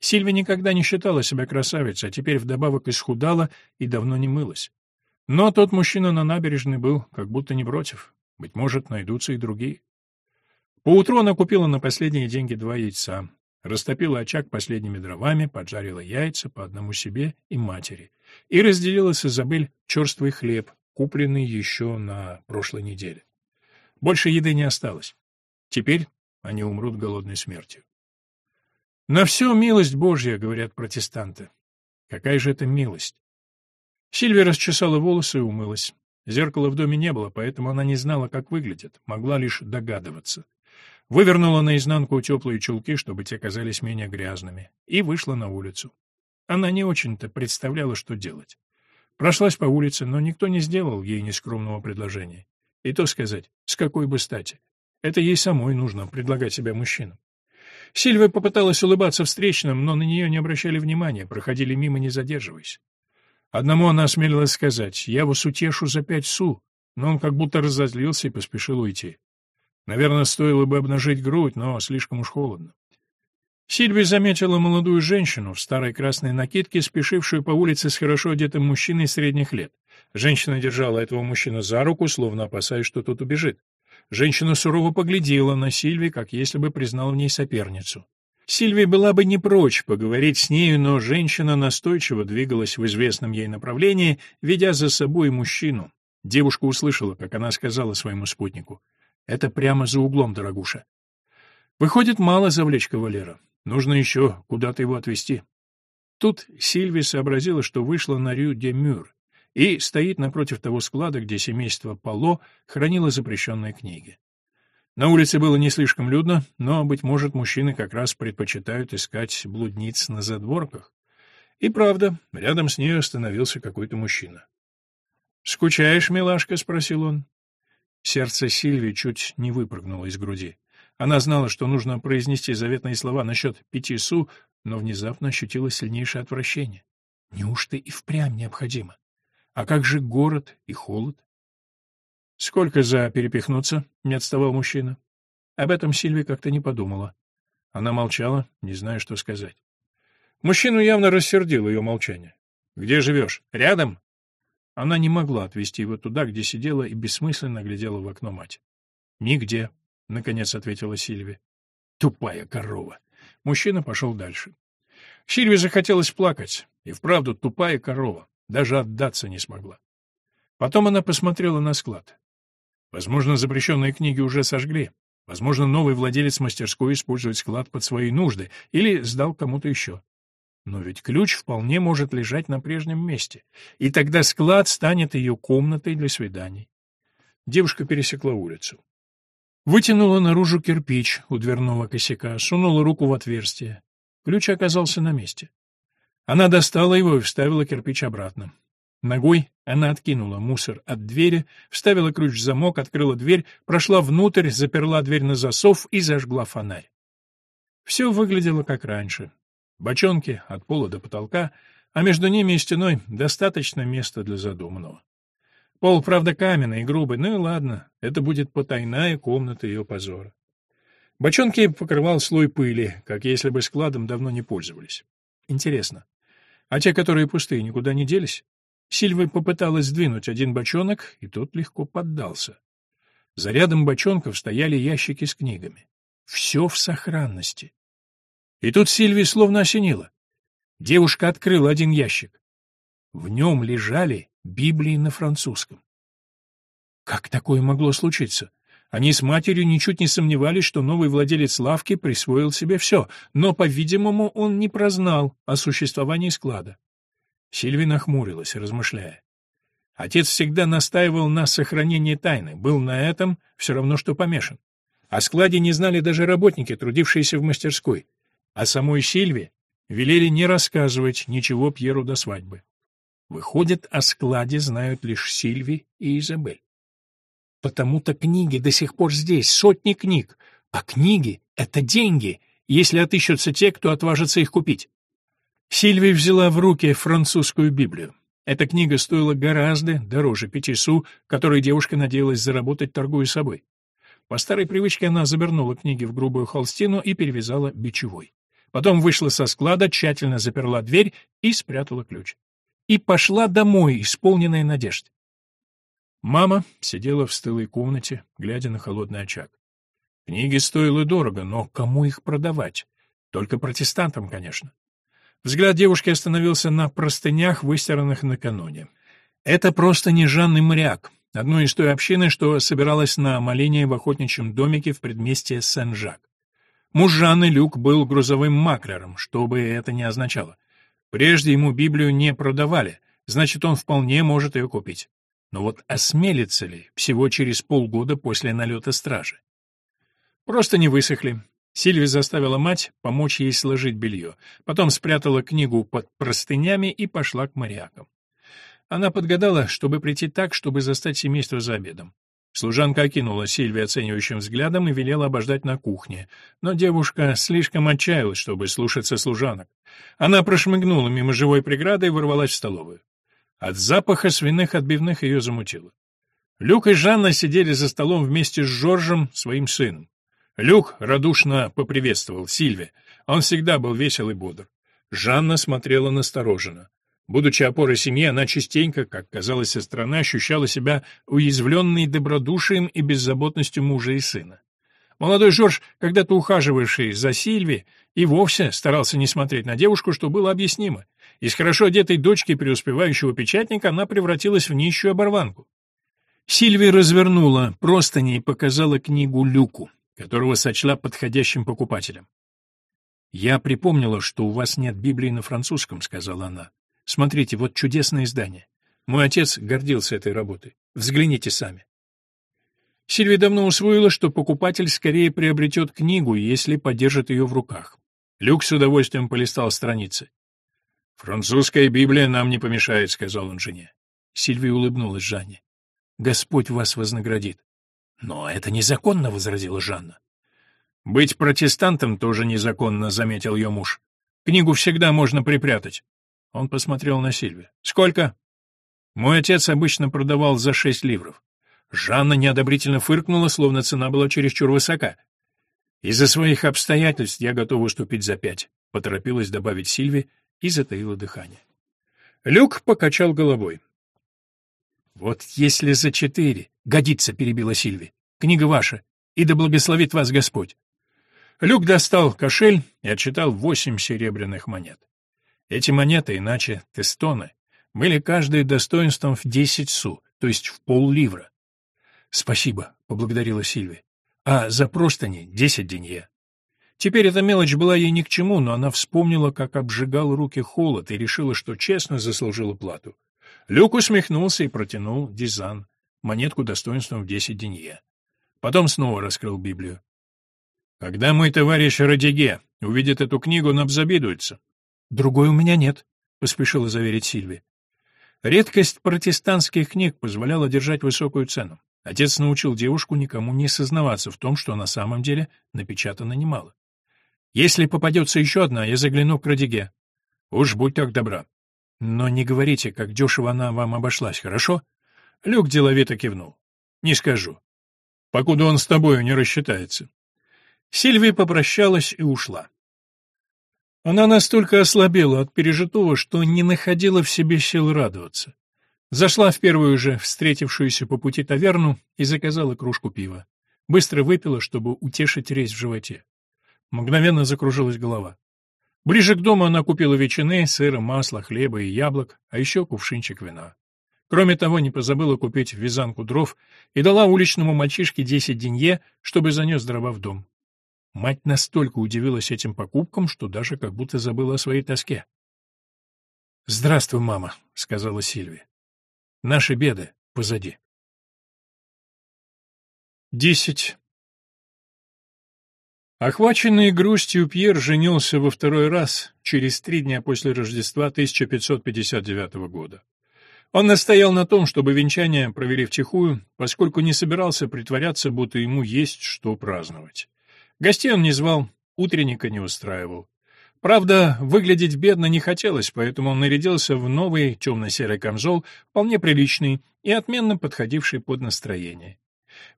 Сильвия никогда не считала себя красавицей, а теперь вдобавок исхудала и давно не мылась. Но тот мужчина на набережной был как будто не против. Быть может, найдутся и другие. Поутру она купила на последние деньги два яйца, растопила очаг последними дровами, поджарила яйца по одному себе и матери и разделила с Изабель черствый хлеб, купленный еще на прошлой неделе. Больше еды не осталось. Теперь они умрут голодной смертью. «На все милость Божья», — говорят протестанты. Какая же это милость? Сильвия расчесала волосы и умылась. Зеркала в доме не было, поэтому она не знала, как выглядит, могла лишь догадываться. Вывернула наизнанку теплые чулки, чтобы те казались менее грязными, и вышла на улицу. Она не очень-то представляла, что делать. Прошлась по улице, но никто не сделал ей нескромного предложения. И то сказать, с какой бы стати. Это ей самой нужно предлагать себя мужчинам. Сильвия попыталась улыбаться встречным, но на нее не обращали внимания, проходили мимо, не задерживаясь. Одному она осмелилась сказать, «Я вас утешу за пять су», но он как будто разозлился и поспешил уйти. Наверное, стоило бы обнажить грудь, но слишком уж холодно. Сильвия заметила молодую женщину в старой красной накидке, спешившую по улице с хорошо одетым мужчиной средних лет. Женщина держала этого мужчину за руку, словно опасаясь, что тот убежит. Женщина сурово поглядела на Сильви, как если бы признала в ней соперницу. Сильвия была бы не прочь поговорить с нею, но женщина настойчиво двигалась в известном ей направлении, ведя за собой мужчину. Девушка услышала, как она сказала своему спутнику. «Это прямо за углом, дорогуша». Выходит, мало завлечь кавалера. Нужно еще куда-то его отвезти. Тут Сильвия сообразила, что вышла на Рю-де-Мюр и стоит напротив того склада, где семейство Пало хранило запрещенные книги. На улице было не слишком людно, но, быть может, мужчины как раз предпочитают искать блудниц на задворках. И правда, рядом с ней остановился какой-то мужчина. «Скучаешь, милашка?» — спросил он. Сердце Сильвии чуть не выпрыгнуло из груди. Она знала, что нужно произнести заветные слова насчет пяти су, но внезапно ощутила сильнейшее отвращение. Неужто и впрямь необходимо? А как же город и холод? «Сколько за перепихнуться?» — не отставал мужчина. Об этом Сильви как-то не подумала. Она молчала, не зная, что сказать. Мужчину явно рассердило ее молчание. «Где живешь? Рядом?» Она не могла отвезти его туда, где сидела и бессмысленно глядела в окно мать. «Нигде», — наконец ответила Сильви. «Тупая корова!» Мужчина пошел дальше. Сильви захотелось плакать. И вправду тупая корова. Даже отдаться не смогла. Потом она посмотрела на склад. Возможно, запрещенные книги уже сожгли. Возможно, новый владелец мастерской использует склад под свои нужды или сдал кому-то еще. Но ведь ключ вполне может лежать на прежнем месте, и тогда склад станет ее комнатой для свиданий. Девушка пересекла улицу. Вытянула наружу кирпич у дверного косяка, сунула руку в отверстие. Ключ оказался на месте. Она достала его и вставила кирпич обратно. Ногой она откинула мусор от двери, вставила ключ в замок, открыла дверь, прошла внутрь, заперла дверь на засов и зажгла фонарь. Все выглядело как раньше. Бочонки от пола до потолка, а между ними и стеной достаточно места для задуманного. Пол, правда, каменный и грубый, ну и ладно, это будет потайная комната ее позора. Бочонки покрывал слой пыли, как если бы складом давно не пользовались. Интересно, а те, которые пустые, никуда не делись? Сильва попыталась сдвинуть один бочонок, и тот легко поддался. За рядом бочонков стояли ящики с книгами. Все в сохранности. И тут Сильви словно осенило. Девушка открыла один ящик. В нем лежали Библии на французском. Как такое могло случиться? Они с матерью ничуть не сомневались, что новый владелец лавки присвоил себе все, но, по-видимому, он не прознал о существовании склада. Сильви нахмурилась, размышляя. Отец всегда настаивал на сохранении тайны, был на этом все равно, что помешан. О складе не знали даже работники, трудившиеся в мастерской. А самой Сильве велели не рассказывать ничего Пьеру до свадьбы. Выходит, о складе знают лишь Сильви и Изабель. Потому-то книги до сих пор здесь, сотни книг. А книги — это деньги, если отыщутся те, кто отважится их купить. Сильви взяла в руки французскую Библию. Эта книга стоила гораздо дороже пяти су, которые девушка надеялась заработать, торгуя собой. По старой привычке она завернула книги в грубую холстину и перевязала бичевой. Потом вышла со склада, тщательно заперла дверь и спрятала ключ. И пошла домой, исполненная надежд. Мама сидела в стылой комнате, глядя на холодный очаг. Книги стоило дорого, но кому их продавать? Только протестантам, конечно. Взгляд девушки остановился на простынях, выстиранных накануне. Это просто не Жанны Моряк, одной из той общины, что собиралась на моление в охотничьем домике в предместье Сен-Жак. Муж Люк был грузовым маклером, что бы это ни означало. Прежде ему Библию не продавали, значит, он вполне может ее купить. Но вот осмелится ли всего через полгода после налета стражи? Просто не высохли, Сильви заставила мать помочь ей сложить белье, потом спрятала книгу под простынями и пошла к морякам. Она подгадала, чтобы прийти так, чтобы застать семейство за обедом. Служанка окинула Сильви оценивающим взглядом и велела обождать на кухне, но девушка слишком отчаялась, чтобы слушаться служанок. Она прошмыгнула мимо живой преграды и ворвалась в столовую. От запаха свиных отбивных ее замутило. Люк и Жанна сидели за столом вместе с Жоржем, своим сыном. Люк радушно поприветствовал Сильве. Он всегда был весел и бодр. Жанна смотрела настороженно. Будучи опорой семьи, она частенько, как казалось со стороны, ощущала себя уязвленной добродушием и беззаботностью мужа и сына. Молодой Жорж, когда-то ухаживавший за Сильви, и вовсе старался не смотреть на девушку, что было объяснимо. Из хорошо одетой дочки преуспевающего печатника она превратилась в нищую оборванку. Сильви развернула простыни и показала книгу Люку которого сочла подходящим покупателем. «Я припомнила, что у вас нет Библии на французском», — сказала она. «Смотрите, вот чудесное издание. Мой отец гордился этой работой. Взгляните сами». Сильви давно усвоила, что покупатель скорее приобретет книгу, если подержит ее в руках. Люк с удовольствием полистал страницы. «Французская Библия нам не помешает», — сказал он жене. Сильви улыбнулась Жанне. «Господь вас вознаградит. «Но это незаконно», — возразила Жанна. «Быть протестантом тоже незаконно», — заметил ее муж. «Книгу всегда можно припрятать». Он посмотрел на Сильви. «Сколько?» «Мой отец обычно продавал за шесть ливров». Жанна неодобрительно фыркнула, словно цена была чересчур высока. «Из-за своих обстоятельств я готова уступить за пять», — поторопилась добавить Сильви и затаила дыхание. Люк покачал головой. «Вот если за четыре...» «Годится», — перебила Сильви. «Книга ваша, и да благословит вас Господь». Люк достал кошель и отчитал восемь серебряных монет. Эти монеты, иначе тестоны, были каждое достоинством в десять су, то есть в пол-ливра. «Спасибо», — поблагодарила Сильви. «А за простыни десять денье». Теперь эта мелочь была ей ни к чему, но она вспомнила, как обжигал руки холод, и решила, что честно заслужила плату. Люк усмехнулся и протянул Дизан, монетку достоинством в десять денье. Потом снова раскрыл Библию. «Когда мой товарищ Радиге увидит эту книгу, он обзавидуется». «Другой у меня нет», — поспешила заверить Сильви. Редкость протестантских книг позволяла держать высокую цену. Отец научил девушку никому не сознаваться в том, что на самом деле напечатано немало. «Если попадется еще одна, я загляну к Радиге. Уж будь так добра. Но не говорите, как дешево она вам обошлась, хорошо?» Люк деловито кивнул. «Не скажу. Покуда он с тобою не рассчитается». Сильвия попрощалась и ушла. Она настолько ослабела от пережитого, что не находила в себе сил радоваться. Зашла в первую же встретившуюся по пути таверну и заказала кружку пива. Быстро выпила, чтобы утешить резь в животе. Мгновенно закружилась голова. Ближе к дому она купила ветчины, сыра, масла, хлеба и яблок, а еще кувшинчик вина. Кроме того, не позабыла купить вязанку дров и дала уличному мальчишке десять денье, чтобы занес дрова в дом. Мать настолько удивилась этим покупкам, что даже как будто забыла о своей тоске. «Здравствуй, мама», — сказала Сильвия. «Наши беды позади». Десять. Охваченный грустью Пьер женился во второй раз, через три дня после Рождества 1559 года. Он настоял на том, чтобы венчание провели втихую, поскольку не собирался притворяться, будто ему есть что праздновать. Гостей он не звал, утренника не устраивал. Правда, выглядеть бедно не хотелось, поэтому он нарядился в новый темно-серый камзол, вполне приличный и отменно подходивший под настроение.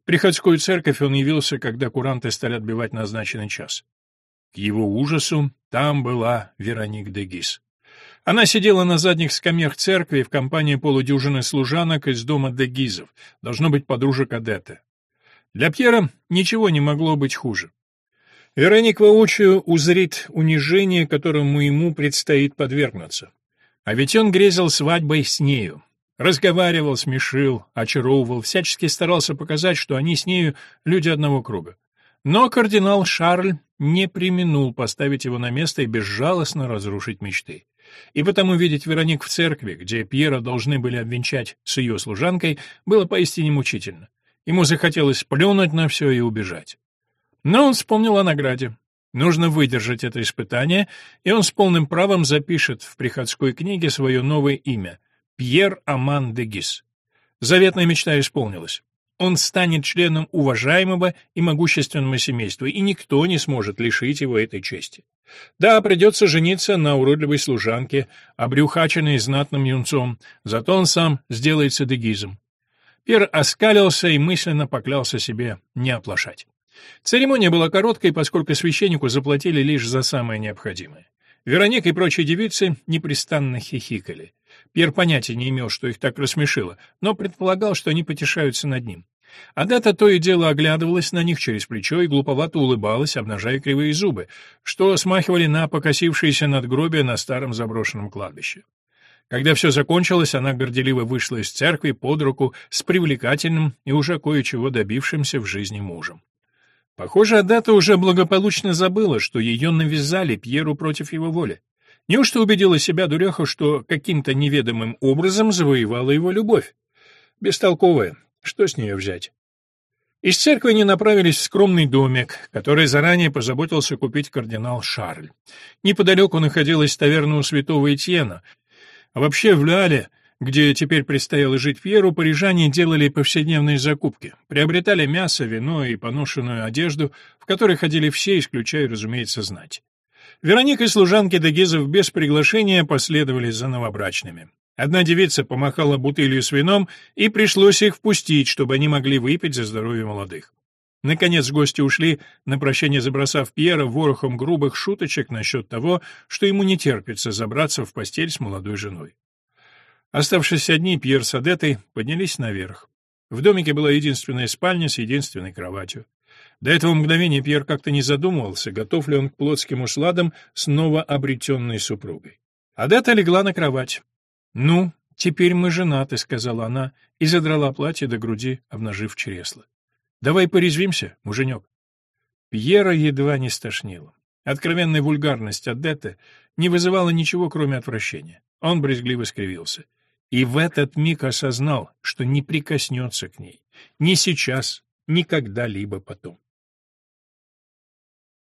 В приходскую церковь он явился, когда куранты стали отбивать назначенный час. К его ужасу там была Вероник де Гис. Она сидела на задних скамьях церкви в компании полудюжины служанок из дома де Гизов, должно быть подружек Адетты. Для Пьера ничего не могло быть хуже. Вероник воочию узрит унижение, которому ему предстоит подвергнуться. А ведь он грезил свадьбой с нею. Разговаривал, смешил, очаровывал, всячески старался показать, что они с нею люди одного круга. Но кардинал Шарль не применул поставить его на место и безжалостно разрушить мечты. И потому видеть Вероник в церкви, где Пьера должны были обвенчать с ее служанкой, было поистине мучительно. Ему захотелось плюнуть на все и убежать. Но он вспомнил о награде. Нужно выдержать это испытание, и он с полным правом запишет в приходской книге свое новое имя — Пьер Аман де Гис. Заветная мечта исполнилась. Он станет членом уважаемого и могущественного семейства, и никто не сможет лишить его этой чести. Да, придется жениться на уродливой служанке, обрюхаченной знатным юнцом, зато он сам сделается дегизом. Пьер оскалился и мысленно поклялся себе не оплошать. Церемония была короткой, поскольку священнику заплатили лишь за самое необходимое. Вероника и прочие девицы непрестанно хихикали. Пьер понятия не имел, что их так рассмешило, но предполагал, что они потешаются над ним. Адата то и дело оглядывалась на них через плечо и глуповато улыбалась, обнажая кривые зубы, что смахивали на покосившиеся надгробие на старом заброшенном кладбище. Когда все закончилось, она горделиво вышла из церкви под руку с привлекательным и уже кое-чего добившимся в жизни мужем. Похоже, Адата уже благополучно забыла, что ее навязали Пьеру против его воли. Неужто убедила себя дуреха, что каким-то неведомым образом завоевала его любовь? Бестолковая. Что с нее взять? Из церкви они направились в скромный домик, который заранее позаботился купить кардинал Шарль. Неподалеку находилась таверна у святого Этьена. А вообще в Ляле где теперь предстояло жить Пьеру, парижане делали повседневные закупки, приобретали мясо, вино и поношенную одежду, в которой ходили все, исключая, разумеется, знать. Вероника и служанки Дегизов без приглашения последовали за новобрачными. Одна девица помахала бутылью с вином, и пришлось их впустить, чтобы они могли выпить за здоровье молодых. Наконец гости ушли, на прощание забросав Пьера ворохом грубых шуточек насчет того, что ему не терпится забраться в постель с молодой женой. Оставшись одни, Пьер с Адетой поднялись наверх. В домике была единственная спальня с единственной кроватью. До этого мгновения Пьер как-то не задумывался, готов ли он к плотским усладам с новообретенной супругой. Адетта легла на кровать. «Ну, теперь мы женаты», — сказала она и задрала платье до груди, обнажив чресло. «Давай порезвимся, муженек». Пьера едва не стошнило. Откровенная вульгарность Адетты не вызывала ничего, кроме отвращения. Он брезгливо скривился. И в этот миг осознал, что не прикоснется к ней. Ни сейчас, ни когда-либо потом.